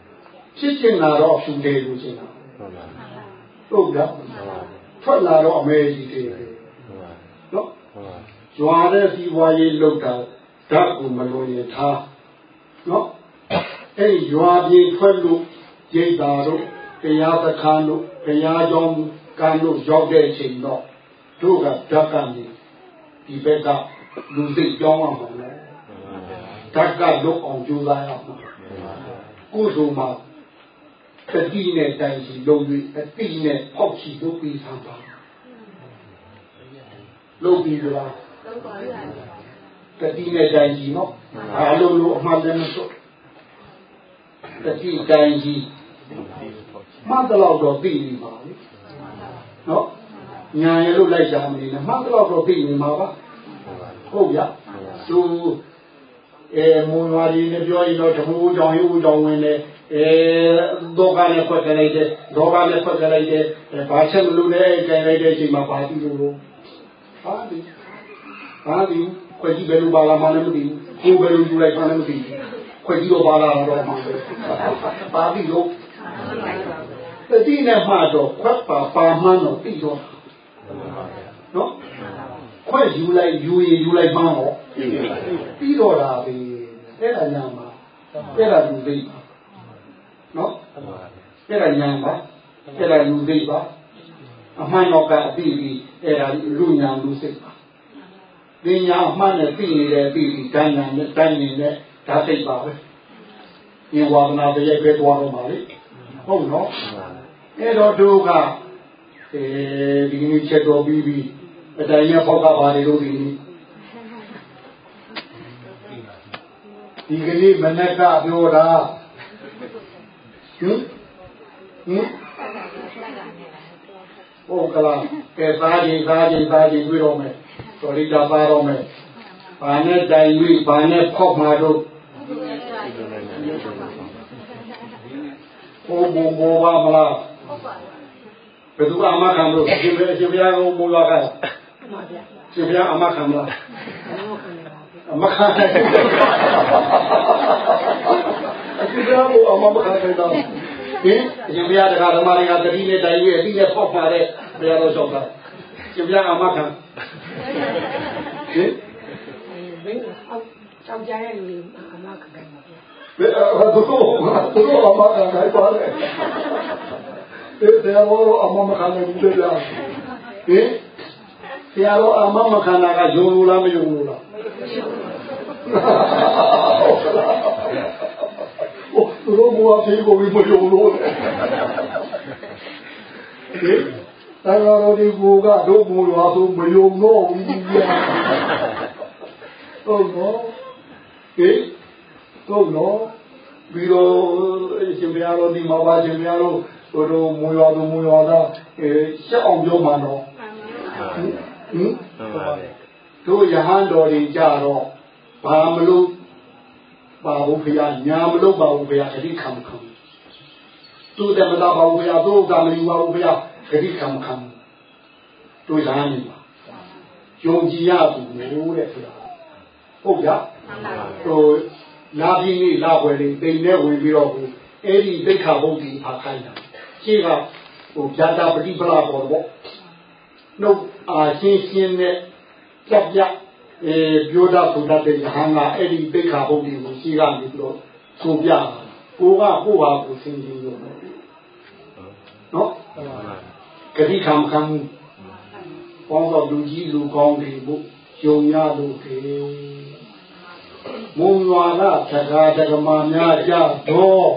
ဖြစ်ကျင်လာတော့ဖြူတယ်လို့ရှင်းတာဟုတ်ပါဘူးဟုတ်လားဟုတ်ပါဘူးထွက်လာတော့အမေကြီးတယ်ဟုတ်ပါဘူးနော်ဟုတ်ပါကျွာတဲ့စီးပွားရေးလုပ်တာ ဓာတ်ကိုမလွန်ရင်ထားနော်အဲ့ဒီရွာပြေထွက်လို့ရိတ်တာတို့တရားသခန်းတို့တရားကြောင်းကံတို့ရောက်တဲ့အချိန်တော့တို့ကဓာတ်ကနေဒီဘက်ကလူစိတ်ကြောင်းအောင်ပါလေဓာတ်ကလွတ်အောင်ကြိုးစားရအောင်ကိုယ်ဆိုမှာတတိနဲ့တိုင်စီလုံးပြီးအတိနဲ့ဖောက်ချီလုပ်ပြီးဆံပါလုပ်ပြီးကြလားသုံးပါဗျာ တတိနဲ့တိုင်ကြီးနော်အားလုံးလို့အမှန်တည်းမဆိုတတိတိုင်ကြီးမှတ်တော့တော့သိနေပါလေနော်ညာရလို့လိုက်ကြမနေနဲ့မှတ်တော့တော့သိနေမှာပါဟုတ်ဗျာသူအဲမွန်ဝါဒီနဲ့ပြောရင်တော့တမူးကြောင်ဟိုးကြောင်ဝင်နေအဲဒုက္ခနဲ့ဖွက်ကြလိုက်တယ်ဒေါကနဲ့ဖွက်ကြလိုက်တယ်ဘာချက်မလို့လဲကြိုင်လိုက်တဲ့အချိန်မှာပါပြီလို့ဟာဒီဟာဒီ ခွက်ကြီးဘယ်လိုပါလာမှလည်းမသိဘူးကိုယ်ဘယ်လိုယူလိုက်မှလည်းမသိဘူးခွက်ကြီးတော့ပါလာတော့မှပါပြီလို့တတိနဲ့မှတော့ခွက်ပါပါမှန်းတော့သိတော့နော်ခွက်ယူလိုက်ယူရင်ယူလိုက်မှန်းတော့ပြီးတော့တာပဲအဲ့ဒါညာမှာအဲ့ဒါလူသိပါနော်အဲ့ဒါညာပါအဲ့ဒါလူသိပါအမှန်တော့ကအပြီးပြီးအဲ့ဒါလူညာလူစိတ်ပါ ပညာအမှန်နဲ့သိနေတယ်ပြီးပြီးတိုင်းနိုင်နဲ့တိုင်းနေတဲ့ဓာတ်စိတ်ပါပဲ။ဒီဝါဒနာတည်းရဲ့ပဲသွားတော့ပါလေ။ဟုတ်နော်။အဲ့တော့တို့ကအဲဒီနေ့ချက်တော်ပြီးပြီးအတိုင်းနဲ့ပေါက်ကပါလေလို့ဒီနေ့ဒီကနေ့မနက်ကပြောတာဟင်ဟင် ဟုတ်ကလားကဲစားခြင်းစားခြင်းစားခြင်းတွေ့တော့မယ်တော်ရိတာပါတော့မယ်ဘာနဲ့တိုင်ပြီးဘာနဲ့ဖောက်မှာတော့ဟိုဘုံဘောပါမလားဟုတ်ပါဘယ်သူအမခံလို့ရှင်ပြရှင်ပြကိုမူလာကရှင်ပြအမခံမလားအမခံတယ်ရှင်ပြကိုအမမခံတယ်တော့ ဟင်ရှင်ပြတခါဓမ္မတွေကတတိနဲ့တိုင်ပြီးအတိနဲ့ဖောက်ပါတဲ့ဘုရားတော်လျှောက်တာရှင်ပြအမခံဟင်ဘယ်ကြောင်ကြရဲ့လူအမခခိုင်းပါဗျာဘယ်အဘသူသူအမခံတယ်ပါတယ်ဒီတရားတော်အမမခံနိုင်ဘူးလေဟင်တရားတော်အမမခံတာကယုံလို့လားမယုံလို့လားโอ้ သူတို့ဘာဖြစ်ကိုမယုံလို့လဲဟင်တရားတော်ဒီဘူကတို့ဘူရွာဆိုမယုံတော့ဘူးဗျာဟုတ်တော့ဟင်ဟုတ်တော့ပြီးတော့ရှင်ပြားတော်ဒီမှာပါရှင်ပြားတော်တို့တို့မူရွာသူမူရွာသားအဲရှက်အောင်ပြောမှတော့ဟင်ဟုတ်ပါဘူးတို့ယဟန်တော်တွေကြတော့ဘာမလို့ ပါဘူးဖရာညာမလို့ပါဘူးဖရာဂတိခံခံသူတမတာပါဘူးဖရာသူကမယူပါဘူးဖရာဂတိခံခံတို့ရားနေပါယုံကြည်ရသူလို့တဲ့ဖရာဟုတ်ကြဟိုလာပြီးနေလာွယ်နေတိမ်နဲ့ဝင်ပြီးတော့အဲ့ဒီဒိဋ္ဌဘုဒ္ဓီဖာခိုင်းတာရှင်းကဟိုဗျာတာပฏิပလာပေါ်တော့နှုတ်အာရှင်းရှင်းနဲ့ကြက်ကြက် အဲပြောတာဆိုတတ်တဲ့ယဟန်ကအဲ့ဒီဒိဋ္ဌဘုဒ္ဓီကိုရှင်းကနေပြီးတော့ဆိုပြကိုကကိုဟာကိုဆင်းရှင်းလို့နော်ဂတိခံခံပေါင်းတော့လူကြီးလူကောင်းတွေဘုယုံရလို့ခေမုံရွာကသက္ကာတက္ကမများကြတော့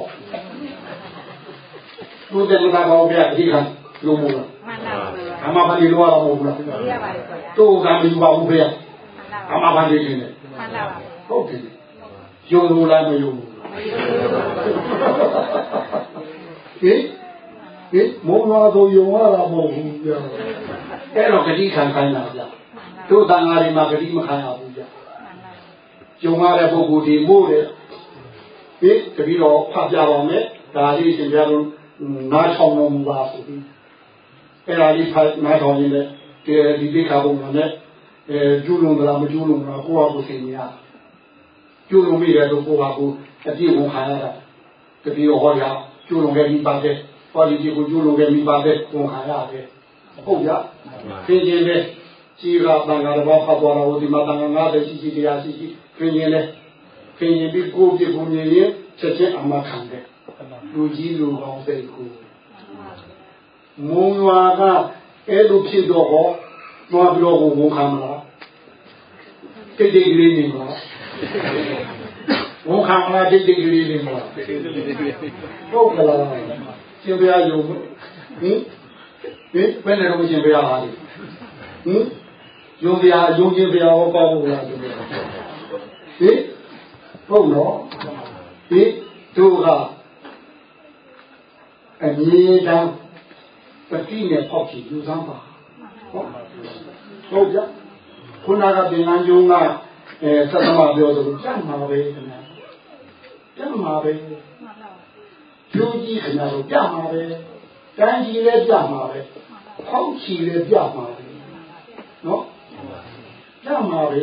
သူတဲ့မသာကောင်းပြအဒီခံလုံးမလားမှန်ပါဗျာအမဘာဒီလိုရမဟုတ်ဘူးလားသိရပါတယ်ဗျာသူ့ကမယူပါဘူးဖေ မှန်ပါအမဘာဒီနေတယ်မှန်ပါပါဟုတ်တယ်ယုံလို့လားမယုံဘူးဟင်ဟင်မုံရွာဆိုယုံရတာမဟုတ်ဘူးပြအဲ့တော့ဂတိခံခိုင်းတာဗျတို့တန်ဃာတွေမှာဂတိမခံရဘူးဗျယုံရတဲ့ပုဂ္ဂိုလ်ဒီမို့တယ်ဟင်တပီတော့ဖတ်ပြပါမယ်ဒါလေးရှင်ပြတော့နားချောင်းလို့မပါဘူးအဲ့ဒါလေးဖတ်နားထောင်ရင်လည်းဒီဒီခါပုံနဲ့ အဲကျူးလွန်သလားမကျူးလွန်ဘူးလားကိုယ့်ဟာကိုယ်သိနေရကျူးလွန်မိတယ်ဆိုကိုယ့်ဟာကိုယ်အပြည့်ဝန်ခံရတာတပီတော့ဟောရကျူးလွန်ခဲ့ပြီးပါတယ်ဟောဒီဒီကိုကျူးလွန်ခဲ့ပြီးပါတယ်ဝန်ခံရတယ်ဟုတ်ကြသင်ခြင်းနဲ့ကြီးကတန်ခါတစ်ပါးဖတ်သွားတာဟိုဒီမှာတန်ခါ90ရှိရှိတရားရှိရှိသင်ခြင်းနဲ့သင်ခြင်းပြီးကိုယ်ပြကိုမြင်ရင်ချက်ချင်းအမှခံတယ်လူကြီးလူကောင်းစိတ်ကိုမုံရွာကအဲ့လိုဖြစ်တော့ဟောတွားပြီးတော့ဝန်ခံမလား တိတ်တိတ်ကလေးနေမလားဝန်ခံမလားတိတ်တိတ်ကလေးနေမလားဟုတ်ကလားရှင်ဘုရားယုံဟင်ဟင်ဘယ်နဲ့တော့ရှင်ဘုရားဟာလေဟင်ယုံဘုရားယုံခြင်းဘုရားဟောကောင်းဘူးလားရှင်ဘုရားဟင်ဟုတ်နော်ဟင်တို့ကအမြဲတမ်းပတိနဲ့ပေါက်ချီယူစမ်းပါဟုတ်ဟုတ်ကြ ခုနကပင်လန်းကျုံကအဲသတ္တမပြောသလိုကြမ်းမှာပဲခင်ဗျာကြမ်းမှာပဲကျိုးကြီးခင်ဗျာတို့ကြမ်းမှာပဲတန်းကြီးလည်းကြမ်းမှာပဲပေါက်ချီလည်းကြမ်းမှာပဲနော်ကြမ်းမှာပဲ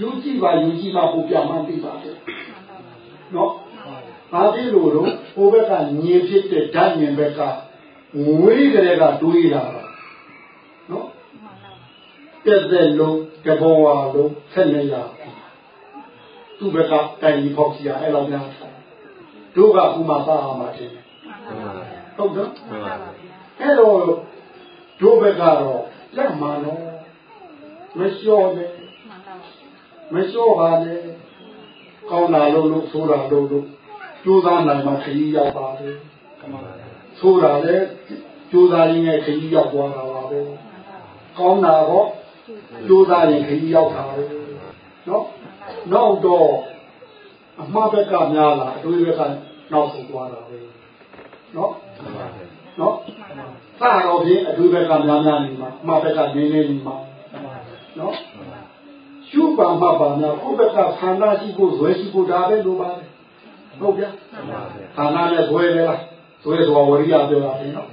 ယူကြည့်ပါယူကြည့်ပါကိုပြမှန်းသိပါတယ်နော်ဘာဖြစ်လို့လို့ဟိုဘက်ကညင်ဖြစ်တဲ့ဓာတ်ညင်ဘက်ကငွေးကြတဲ့ကတွေးတာနော် ပြက်တဲ့လုံးတဘောဝါလုံးဆက်နေရသူ့ဘက်ကတိုင်ကြီးဖောက်စီရအဲ့လိုများတို့ကဥမာသားမှာတင်ဟုတ်တော့အဲ့တော့တို့ဘက်ကတော့လက်မှန်တော့မလျှော့နဲ့မလျှော့ပါနဲ့ကောင်းတာလို့လို့ဆိုးတာလို့လို့ကြိုးစားနိုင်မှခရီးရောက်ပါလေဆိုးတာလည်းကြိုးစားရင်းနဲ့ခရီးရောက်သွားတာပါပဲကောင်းတာတော့ ကြိုးစားရင်ခရီးရောက်တာပဲနော်နောက်တော့အမှားဘက်ကများလာအတွေးဘက်ကနောက်ဆုံးသွားတာပဲနော်နော်သာတော့ဖြင့်အတွေးဘက်ကများများနေမှာအမှားဘက်ကနည်းနည်းနေမှာနော်ရှုပါမှပါများကိုယ့်ဘက်ကခန္ဓာရှိဖို့ဇွဲရှိဖို့ဒါပဲလိုပါတယ်ဟုတ်ဗျာခန္ဓာနဲ့ဇွဲလေလားဇွဲဆိုတာဝရိယပြောတာလေနော်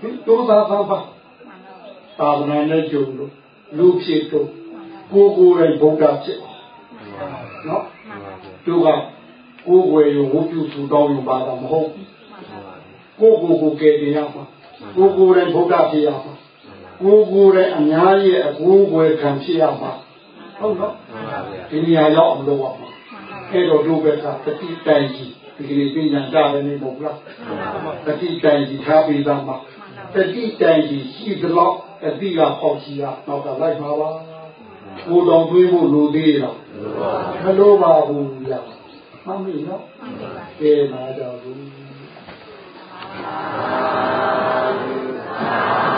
ဟင်တိုးသားသားပါသာသနာနဲ့ကြုံလို့ လူဖြစ်တော့ကိုယ်ကိုယ်ရဲ့ဗုဒ္ဓဖြစ်နော်သူကကိုယ်ကိုယ်ရုံဝုပြုသူတောင်းယူပါတာမဟုတ်ဘူးကိုယ်ကိုယ်ကိုကယ်တင်ရမှာကိုယ်ကိုယ်ရဲ့ဗုဒ္ဓဖြစ်ရမှာကိုယ်ကိုယ်ရဲ့အများရဲ့အကူအကွယ်ခံဖြစ်ရမှာဟုတ်နော်ဒီနေရာရောက်အောင်လုပ်ရမှာအဲ့တော့တို့ဘက်ကတတိတိုင်ကြီးဒီကနေ့ပြင်ကြတယ်နေမဟုတ်လားတတိတိုင်ကြီးထားပြီးသားမှာ တတိတိုင်ကြီးရှိသလောက်အတိကပေါက်ရှိရနောက်ကလိုက်ပါပါကိုတော်တွေးဖို့လိုသေးရောမလိုပါဘူးဗျာမှန်ပြီနော်ကဲနာကြဘူးသာသာ